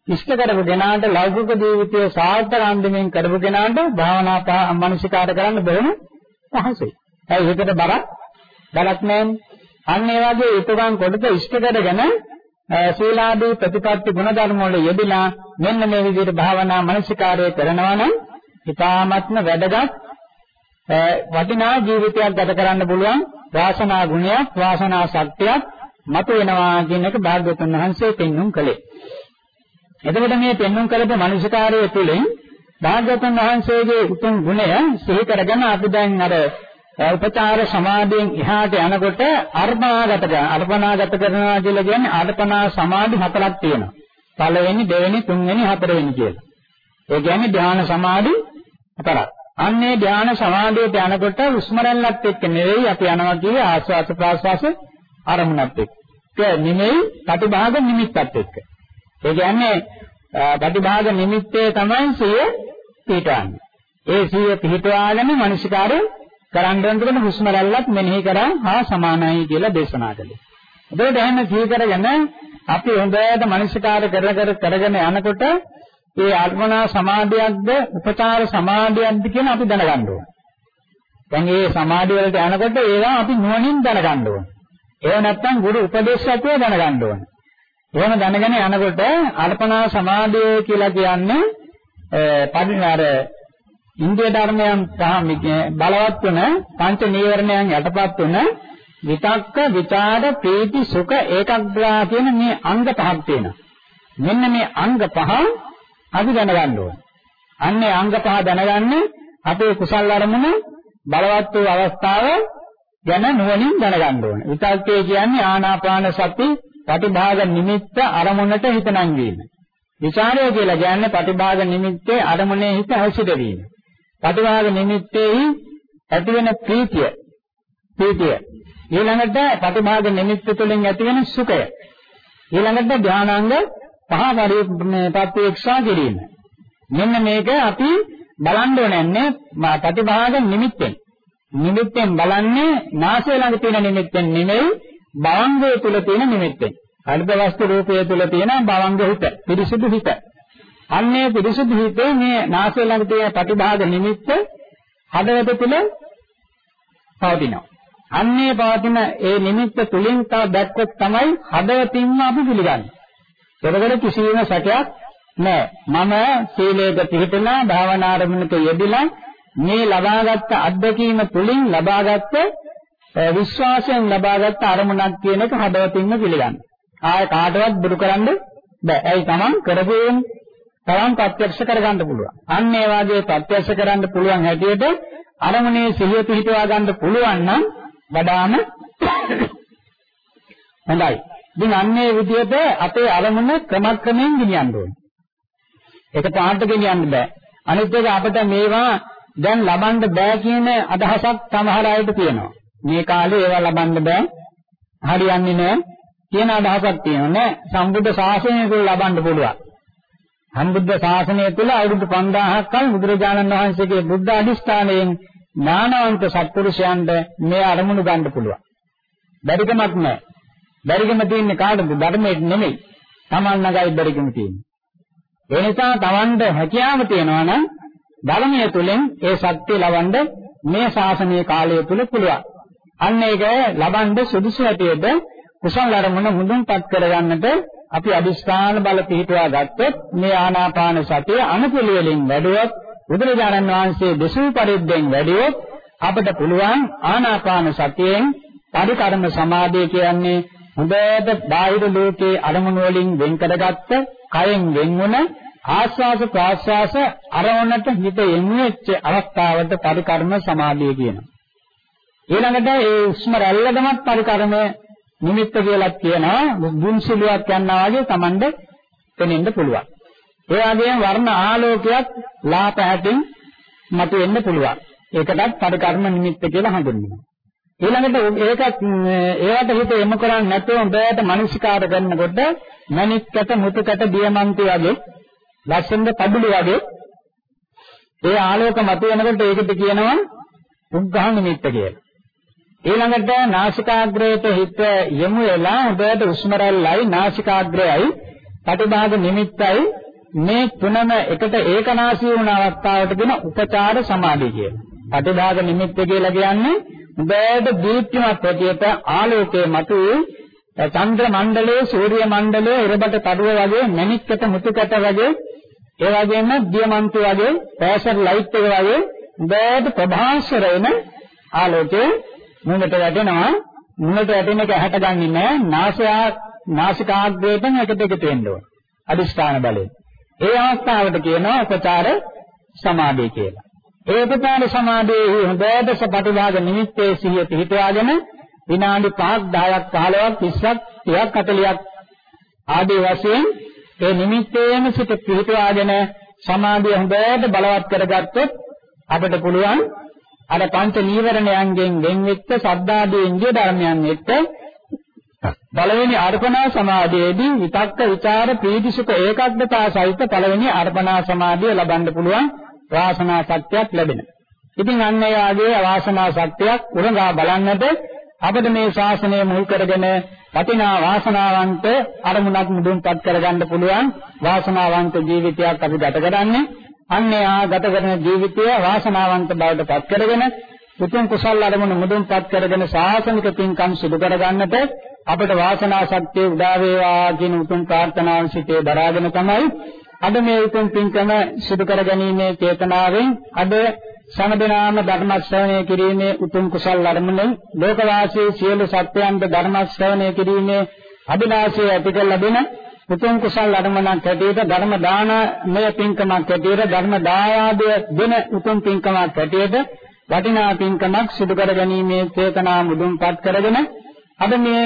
ඉෂ්ට කරපු කෙනාට ලෞකික ජීවිතයේ සාර්ථක අන්දමින් කරපු කෙනාට භාවනා මානසිකාර කරන්න බොහොම පහසුයි. ඒ හිතට බරක් බලක් නැහැ. අන්න ඒ වගේ යුතුයකම් කොටස ඉෂ්ට කරගෙන සීලාදී ප්‍රතිපත්ති ගුණධර්ම වල යෙදලා මෙන්න මේ විදිහට භාවනා මනසිකාරය කරනවා නම් ඉතාමත්ම වැදගත් වටිනා ජීවිතයක් ගත කරන්න පුළුවන් වාසනා ගුණයක් වාසනා ශක්තියක් මතු වෙනවා කියන එක භාග්‍යවතුන් වහන්සේ පෙන්눔 කළේ. එතකොට මේ පෙන්눔 කළේ මනසිකාරය තුළින් භාග්‍යවතුන් වහන්සේගේ උතුම් ගුණය සිහි කරගෙන අපි දැන් අර උපචාර සමාධියෙන් එහාට යනකොට අර්පණාගත කරන අර්පණාගත කරනවා කියලා කියන්නේ අර්පණා සමාධි හතරක් තියෙනවා. පළවෙනි, දෙවෙනි, තුන්වෙනි, හතරවෙනි කියලා. ඒ කියන්නේ ධ්‍යාන සමාධි හතරක්. අන්නේ ධ්‍යාන සමාධියට යනකොට උස්මරල්ලත් එක්ක නෙවෙයි අපි යනවා කියේ ආස්වාස ප්‍රාස්වාස අරමුණත් එක්ක. ඒ නෙමෙයි ප්‍රතිභාග නිමිත්තත් එක්ක. ඒ කියන්නේ ප්‍රතිභාග නිමිත්තේ තමයි සිය පිටවන්නේ. ඒ සිය පිටවාගෙන මනසිකාරය කරන්න යනකොට හුස්ම රැල්ලත් මෙනෙහි කරා හා සමානයි කියලා දේශනා කළේ. ඒකට එහෙම සිහි කරගෙන අපි හොඳට මනසිකාර කර කර කරගෙන යනකොට ඒ අර්පණා සමාධියක්ද උපචාර සමාධියක්ද කියන අපි දැනගන්න ඕන. දැන් මේ සමාධිය වලට යනකොට ඒවා අපි නුවණින් දැනගන්න ඕන. ඒව නැත්තම් ගුරු උපදේශකව දැනගන්න ඕන. එහෙම දැනගෙන යනකොට අර්පණා සමාධිය කියලා කියන්නේ පරිණාර ඉන්දිය ධර්මයන් සහ බලවත් වෙන පංච නීවරණයන් යටපත් වෙන විතක්ක විචාර ප්‍රීති සුඛ ඒකග්‍රා කියන මේ අංග පහක් තියෙනවා. මෙන්න මේ අංග පහ අපි දැනගන්න ඕන. අන්නේ අංග පහ දැනගන්න අපේ කුසල් අරමුණ බලවත් වූ අවස්ථාව ගැන නුවණින් දැනගන්න ඕන. විතක්කේ කියන්නේ ආනාපාන සති ප්‍රතිභාග නිමිත්ත අරමුණට හිත නැංවීම. විචාරය කියලා කියන්නේ ප්‍රතිභාග නිමිත්තේ අරමුණේ හිත හැසිරවීම. ප්‍රතිභාග නිමිත්තේහි ඇතිවෙන ප්‍රීතිය. ප්‍රීතිය. ඊළඟට ප්‍රතිභාග නිමිත්ත තුළින් ඇතිවෙන සුඛය. ඊළඟට ධානාංග පහ පරිපූර්ණ ප්‍රත්‍යක්ෂා කිරීම. මෙන්න මේක අපි බලන්න ඕනේ ප්‍රතිභාග නිමිත්තෙන්. නිමිත්තෙන් බලන්නේ නාසය ළඟ තියෙන නිමිත්තෙන් නෙමෙයි භවංගය තුල තියෙන නිමිත්තෙන්. හරිද වස්තු රූපය තුල තියෙන භවංග හිත, පිරිසුදු හිත. අන්නේ පිරිසුදු හිතේ මේ නාසය ළඟ තියෙන ප්‍රතිභාග නිමිත්ත හදවත තුල පවතිනවා. අන්නේ පවතින ඒ නිමිත්ත තුලින් තව දැක්කොත් තමයි හදවතින්ම අපි පිළිගන්නේ. එතකොට කිසිම සැකයක් නෑ මම සීලයක පිළිපදලා භාවනා ආරම්භනක යෙදিলা මේ ලබාගත් අත්දැකීම තුලින් ලබාගත් විශ්වාසයෙන් ලබාගත් අරමුණක් කියන එක හදවතින්ම පිළිගන්න. ආය කාටවත් බුදු කරන්න බෑ. ඒයි Taman කරපුවෙන් තරම් ප්‍රත්‍යක්ෂ කරගන්න පුළුවන්. අන්න ඒ වාගේ ප්‍රත්‍යක්ෂ කරන්න පුළුවන් හැටියට අරමුණේ සිහිය පිහිටවා ගන්න පුළුවන් නම් වඩාම හොඳයි. ඉතින් අන්නේ විදිහට අපේ අරමුණ ක්‍රමක්‍රමයෙන් ගෙනියන්න ඕනේ. ඒක පාට ගෙනියන්න බෑ. අනිත් එක අපිට මේවා දැන් ලබන්න බෑ කියන අදහසක් සමහර අයට තියෙනවා. මේ කාලේ ඒවා ලබන්න බෑ. හරියන්නේ නෑ කියන අදහසක් තියෙනවා නෑ. සම්බුද්ධ ශාසනය තුළ ලබන්න පුළුවන්. සම්බුද්ධ ශාසනය තුළ අවුරුදු 5000ක් කල් බුදුරජාණන් වහන්සේගේ බුද්ධ අධිෂ්ඨානයෙන් ඥානවන්ත සත්පුරුෂයන්ට මේ අරමුණු ගන්න පුළුවන්. බැරිකමක් නෑ. බැරිකම තියෙන්නේ කාටද? ධර්මයට නෙමෙයි. Taman නගයි බැරිකම තියෙන්නේ. ඒ නිසා Tamanට හැකියාව තියෙනවා නම් ධර්මයේ තුලින් ඒ ශක්තිය ලබන්න මේ ශාසනීය කාලය තුල පුළුවන්. අන්න ඒක ලබන්න සුදුසු හැටියට කුසල අරමුණ මුදුන්පත් කරගන්නට අපි අදිස්ථාන බල පිහිටුවා ගත්තොත් මේ ආනාපාන සතිය අනුපිළිවෙලින් වැඩුවොත් බුදුරජාණන් වහන්සේ දෙසූ පරිද්දෙන් වැඩිවොත් අපිට පුළුවන් ආනාපාන සතියෙන් පරිකර්ම සමාධිය කියන්නේ හොඳට බාහිර ලෝකයේ අරමුණු වලින් වෙන් කරගත්ත කයෙන් වෙන්වන ආස්වාස ප්‍රාස්වාස අරමුණට හිත යොමු වෙච්ච අවස්ථාවට පරිකර්ම සමාධිය කියනවා. ඊළඟට ඒ උස්ම රැල්ලදමත් පරිකර්ම නිමිත්ත කියලා කියනවා. දුන්සිලුවක් යනවා වගේ Tamande පෙනෙන්න පුළුවන්. ඒ වගේම වර්ණ ආලෝකයක් ලාපහැටින් මතුවෙන්න පුළුවන්. ඒකටත් පරිකර්ම නිමිත්ත කියලා හඳුන්වනවා. ඊළඟට ඒකත් ඒවට හිත යොමු කරන්නේ නැතුව බෑට මනසිකාර කරනකොට මණික්කට මුතුකට දියමන්ති වගේ ලස්සනද පඩුලු වගේ ඒ ආලෝක මත වෙනකොට ඒකට කියනවා උග්ඝා නිමිත්ත කියලා. ඊළඟට නාසිකාග්‍රයට හිත යොමු වෙලා හොඳට උස්ම රැල්ලයි නාසිකාග්‍රයයි පටිභාග නිමිත්තයි මේ තුනම එකට ඒකනාසී වුණ අවස්ථාවට කියන උපචාර සමාධිය කියලා. පටිභාග නිමිත්ත කියලා කියන්නේ හොඳට දීප්තිමත් හැටියට ආලෝකයේ මතුවේ චන්ද්‍ර මණ්ඩලයේ සූර්ය මණ්ඩලයේ ඉරබට කඩුව වගේ මණික්කට මුතුකට වගේ ඒ වගේම දියමන්තු වගේ ප්‍රෙෂර් ලයිට් එක වගේ හොඳට ප්‍රභාස්වර වෙන ආලෝකයේ මුණට වැටෙනවා. මුණට වැටෙන එක ඇහැට ගන්නේ නැහැ නාසයා නාසිකාග්‍රයෙන් එකට එකතු වෙන්න ඕන. අදිෂ්ඨාන බලයෙන්. ඒ අවස්ථාවට කියනවා උපචාර සමාධිය කියලා. ඒ උපචාර සමාධියේ හොඳට සපටිභාග නිමිත්තේ සිහිය පිහිටවාගෙන විනාඩි 5ක් 10ක් 15ක් 20ක් 30ක් 40ක් ආදී වශයෙන් ඒ නිමිත්තේම සිට පිහිටවාගෙන සමාධිය හොඳට බලවත් කරගත්තොත් අපිට පුළුවන් අර පංච නීවරණයන්ගෙන් වෙන්වෙච්ච සද්ධාදී ඉන්දිය ධර්මයන් එක්ක පළවෙනි අර්පණා සමාධියේදී විතක්ක ਵਿਚාර ප්‍රීතිසුඛ ඒකග්ගතා සහිත පළවෙනි අර්පණා සමාධිය ලබන්න පුළුවන් වාසනා ශක්තියක් ලැබෙනවා. ඉතින් අන්න ඒ ආගේ වාසනා ශක්තියක් උරගා බලන්නට අපිට මේ ශාසනය මුල් කරගෙන වටිනා වාසනාවන්ත අරමුණක් මුදුන්පත් කරගන්න පුළුවන් වාසනාවන්ත ජීවිතයක් අපි ගත කරන්නේ අන්නේ ආ ගත කරන ජීවිතය වාසනාවන්ත බවට පත් කරගෙන උතුම් කුසල් අරමුණු මුදුන්පත් කරගෙන ශාසනික පින්කම් සිදු කරගන්නට අපට වාසනා ශක්තිය උදා වේවා කියන උතුම් ප්‍රාර්ථනාව සිටේ දරාගෙන තමයි අද මේ උතුම් පින්කම සිදු කර ගැනීමේ චේතනාවෙන් අද සමදනාම ධර්ම ශ්‍රවණය කිරීමේ උතුම් කුසල් අරමුණෙන් ලෝකවාසී සියලු සත්‍යයන්ට ධර්ම ශ්‍රවණය කිරීමේ අභිලාෂය ඇති කර ලැබෙන උතුම් කුසල් අරමුණක් ඇටියට ධර්ම දානමය පින්කමක් ඇටියට ධර්ම දායාදය දෙන උතුම් පින්කමක් ඇටියට වටිනා පින්කමක් සිදු කර ගැනීමේ චේතනා මුදුන්පත් කරගෙන අද මේ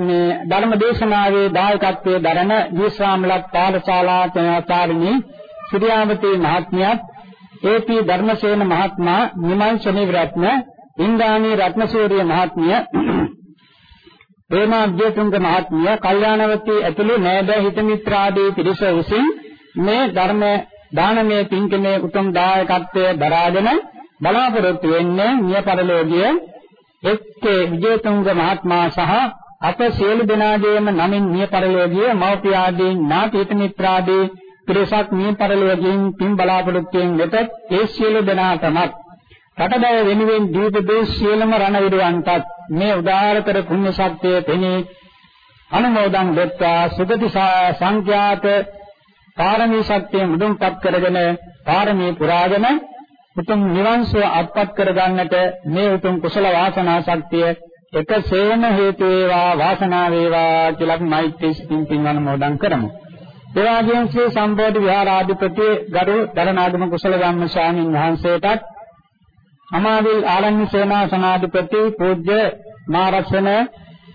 මේ ධර්ම දේශනාවේ දායකත්වයේ දරන විශ්‍රාමලත් පාඨශාලා තනාචාර්යනි සුරියාවතී මහත්මියත් ඒපී ධර්මසේන මහත්මයා නිමල් ශනිවරත්න ඉන්දානි රත්නසූරිය මහත්මිය ප්‍රේමාභ්‍යතුංග මහත්මිය කල්යාණවතී ඇතුළු නෑදෑ හිත මිත්‍ර ආදී පිරිස විසින් මේ ධර්ම දානමය පින්කමේ උතුම් දායකත්වයේ දරාගෙන බලාපොරොත්තු වෙන්නේ මිය පරලෝකීය එක්කේ විජේතුංග මහත්මයා සහ අප සියලු දෙනාගේම නමින් මිය පරලෝකීය මව්පිය ආදී ඥාති හිත මිත්‍ර ආදී පිරිසක් මිය පරලෝකයෙන් පින් බලාපොරොත්තුෙන් වෙත ඒ සියලු දෙනාටමත් රටබව වෙනුවෙන් දීප දේ සියලුම රණවිරුවන්ටත් මේ උදාාරතර පුණ්‍ය ශක්තිය පෙනී අනුමෝදන් දෙත්වා සුගති සංඛ්‍යාත පාරමී ශක්තිය මුදුන්පත් කරගෙන පාරමී පුරාගෙන උතුම් නිවන් සුව අත්පත් කරගන්නට මේ උතුම් කුසල වාසනා ශක්තිය එකසේම හේතු වේවා වාසනා වේවා කියලා මෛත්‍රී සිතින් පින් අනුමෝදන් කරමු. ඒ වගේම ශ්‍රී සම්බෝධි විහාරාධිපති ගරු දරණාගම කුසල ධම්ම ස්වාමීන් වහන්සේටත් අමාවිල් ආරණ්‍ය සේනාසනාධිපති පූජ්‍ය මාරසන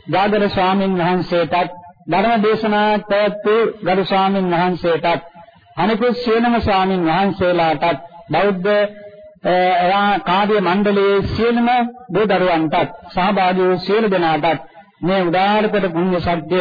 ගාදර ස්වාමීන් වහන්සේටත් ධර්ම දේශනා පැවැත්වූ ගරු ස්වාමීන් වහන්සේටත් අනිකුත් සියලුම ස්වාමීන් වහන්සේලාටත් බෞද්ධ කාර්ය මණ්ඩලයේ සියලුම දෝ දරුවන්ටත් සහභාගී වූ සියලු දෙනාටත් මේ උදාාරතර පුණ්‍ය සත්‍ය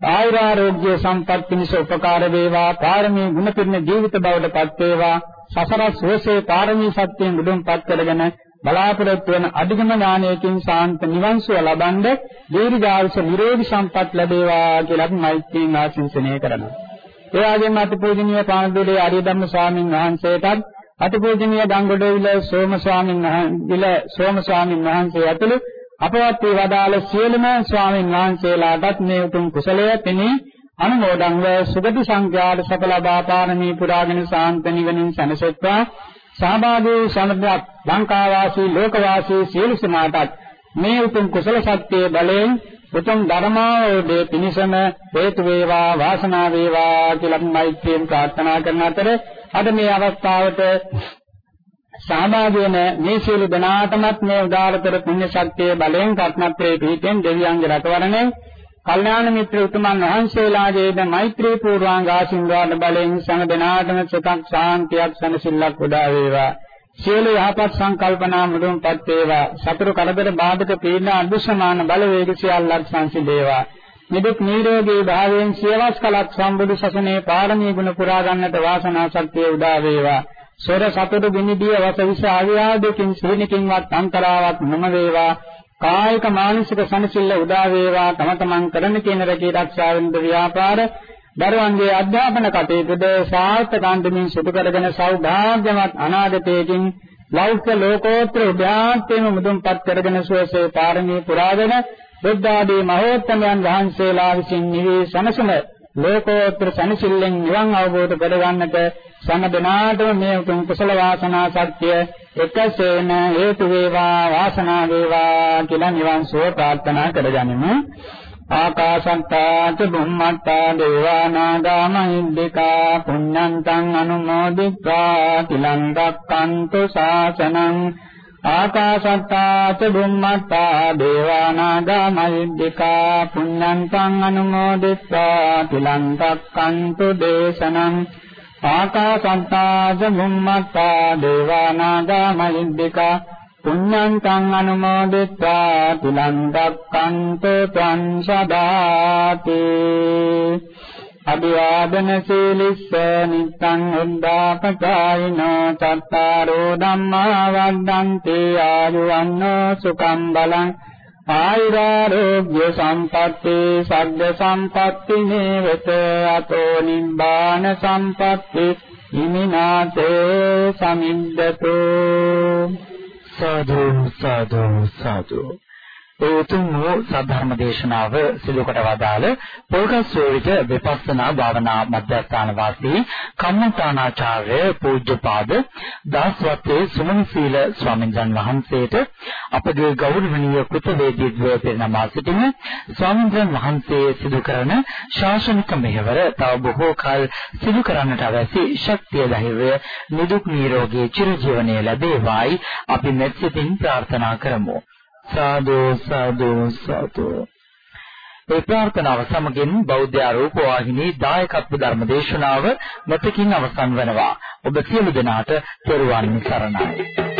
ආයුරාෝග්‍ය සම්පත් පිණිස උපකාර වේවා පාරමී ගුණ පිරින ජීවිත බවට පත් වේවා. සසර සෝසේ පාරමී සත්‍යයෙන් මුදුන්පත් කරගෙන බලාපොරොත්තු වන අධිගම ඥානයකින් සාන්ත නිවන් සුව ලබනද දීර්ඝායුෂ නිරෝධි සම්පත් ලැබේවා කියලා අපි මෛත්‍රියෙන් ආශිර්වාදනය කරනවා. ඒ වගේම අතිපූජනීය පානදුලේ ආර්ය ධම්ම ස්වාමීන් වහන්සේටත් අතිපූජනීය ගංගොඩවිල සෝම ස්වාමීන් වහන්සේ සෝම ස්වාමීන් වහන්සේ ඇතුළු අපවත් වී වදාළ සියලුම ස්වාමීන් වහන්සේලාටත් මේ උතුම් කුසලය පිණි අනුමෝදන්ව සුගති සංඛ්‍යාත සකල බාපාරමී පුරාගෙන සාන්ත නිවනින් සැනසෙත්වා. සහභාගී සමගත් ලංකාවාසී ලෝකවාසී සියලු සමාතත් මේ උතුම් කුසල ශක්තිය බලයෙන් උතුම් ධර්මාවෝදේ පිණිසම හේතු වේවා වාසනාව වේවා කියලා මෛත්‍රියෙන් ප්‍රාර්ථනා කරන අතර අද මේ අවස්ථාවට සහභාගී වෙන මේ සියලු දෙනාටමත් මේ උදාාරතර පුණ්‍ය ශක්තිය බලයෙන් රත්නත්‍රේ පිහිටෙන් දෙවියන්ගේ රටවරණේ කල්යාණ මිත්‍ර උතුමන් වහන්සේලාගේද මෛත්‍රී පූර්වාංග ආශිර්වාද බලයෙන් සෑම දිනාටම සුඛක් ශාන්තියක් සනසිල්ලක් උදා වේවා. සියලු යහපත් සංකල්පනා මුදුන්පත් වේවා. සතර කරදර බාධක පීඩන අදුසමාන බලවේග සියල්ලක් සංසිඳේවා. නිදුක් නිරෝගී භාවයෙන් සියවස් කලක් සම්බුදු සසුනේ පාරමී ගුණ පුරා ගන්නට වාසනා ශක්තිය උදා වේවා. සොර සතුරු විනිදිය වසවිස ආවියාදකින් සීනකින්වත් අන්තරාවක් නොම වේවා කායික මානසික සනසිල්ල උදා වේවා. තම තමන් කරන කියන රැකී ආරක්ෂාවෙන්ද ව්‍යාපාර දරුවන්ගේ අධ්‍යාපන කටයුතුද සාර්ථකවන්තමින් සිදු කරගෙන සෞභාග්‍යමත් අනාගතයකින් ලෞකික ලෝකෝත්තර උද්‍යාන්තේම මුදුන්පත් කරගෙන සුවසේ පාරමී පුරාගෙන බුද්ධ ආදී මහෝත්තමයන් වහන්සේලා විසින් නිවි සනසන ලෝකෝත්තර සනසිල්ලෙන් නිවන් අවබෝධ කරගන්නට සෑම දිනාටම මේ උතුම් කුසල වාසනා සත්‍ය එකසේන හේතු වේවා වාසනා වේවා කියලා නිවන් සුව ප්‍රාර්ථනා කරගනිමු. ආකාශන්තා ච බුම්මත්තා දේවානාගා මහිද්దికා පුඤ්ඤන්තං අනුමෝදිත්වා තිලං රක්칸තු ශාසනං ආකාශත්තා ච බුම්මත්තා දේවානාගා මහිද්దికා පුඤ්ඤන්තං අනුමෝදිත්වා තිලං රක්칸තු දේශනං ආකාශත්තා ච බුම්මත්තා දේවානාගා මහිද්దికා පුඤ්ඤන්තං අනුමෝදිත්වා තිලං දක්ඛන්තු ත්වං සදාති අභිවාදන සීලිස්ස නිත්තං උද්ධාපචායිනෝ චත්තාරෝ ධම්මා වද්දන්ති ආයුවන්නෝ සුඛං බලං ආයුරාෝග්‍ය සම්පatti සග්ග සම්පatti නේවත අතෝ නිබ්බාන සම්පatti හිමිනාතේ සමිද්දතෝ. සාදු සාදු සාදු. ඒ උතුම් වූ සද්ධර්ම දේශනාව සිදු කොට වදාළ පොල්ගස්සෝවිත විපස්සනා භාවනා මධ්‍යස්ථාන වාසී කම්මතානාචාර්ය පූජ්‍යපාද දාස්වත්තේ සුමනසීල ස්වාමින්වන් වහන්සේට අපගේ ගෞරවනීය කෘතවේදීත්වය පෙරනමා සිටින ස්වාමින්වන් වහන්සේ සිදු කරන ශාසනික මෙහෙවර තව බොහෝ කල සිදු කරන්නට අවැසි ශක්තිය ධෛර්යය නිදුක් නිරෝගී චිරජීවනයේ ලැබේවායි අපි මෙත් සිතින් ප්‍රාර්ථනා කරමු. සාදු සාදු සාදු. ඒ ප්‍රාර්ථනාව සමගින් බෞද්ධ ආරෝප වාහිනී දායකත්ව ධර්ම දේශනාව මෙතකින් අවසන් වෙනවා. ඔබ සියලු දෙනාට පෙරවන් සරණයි.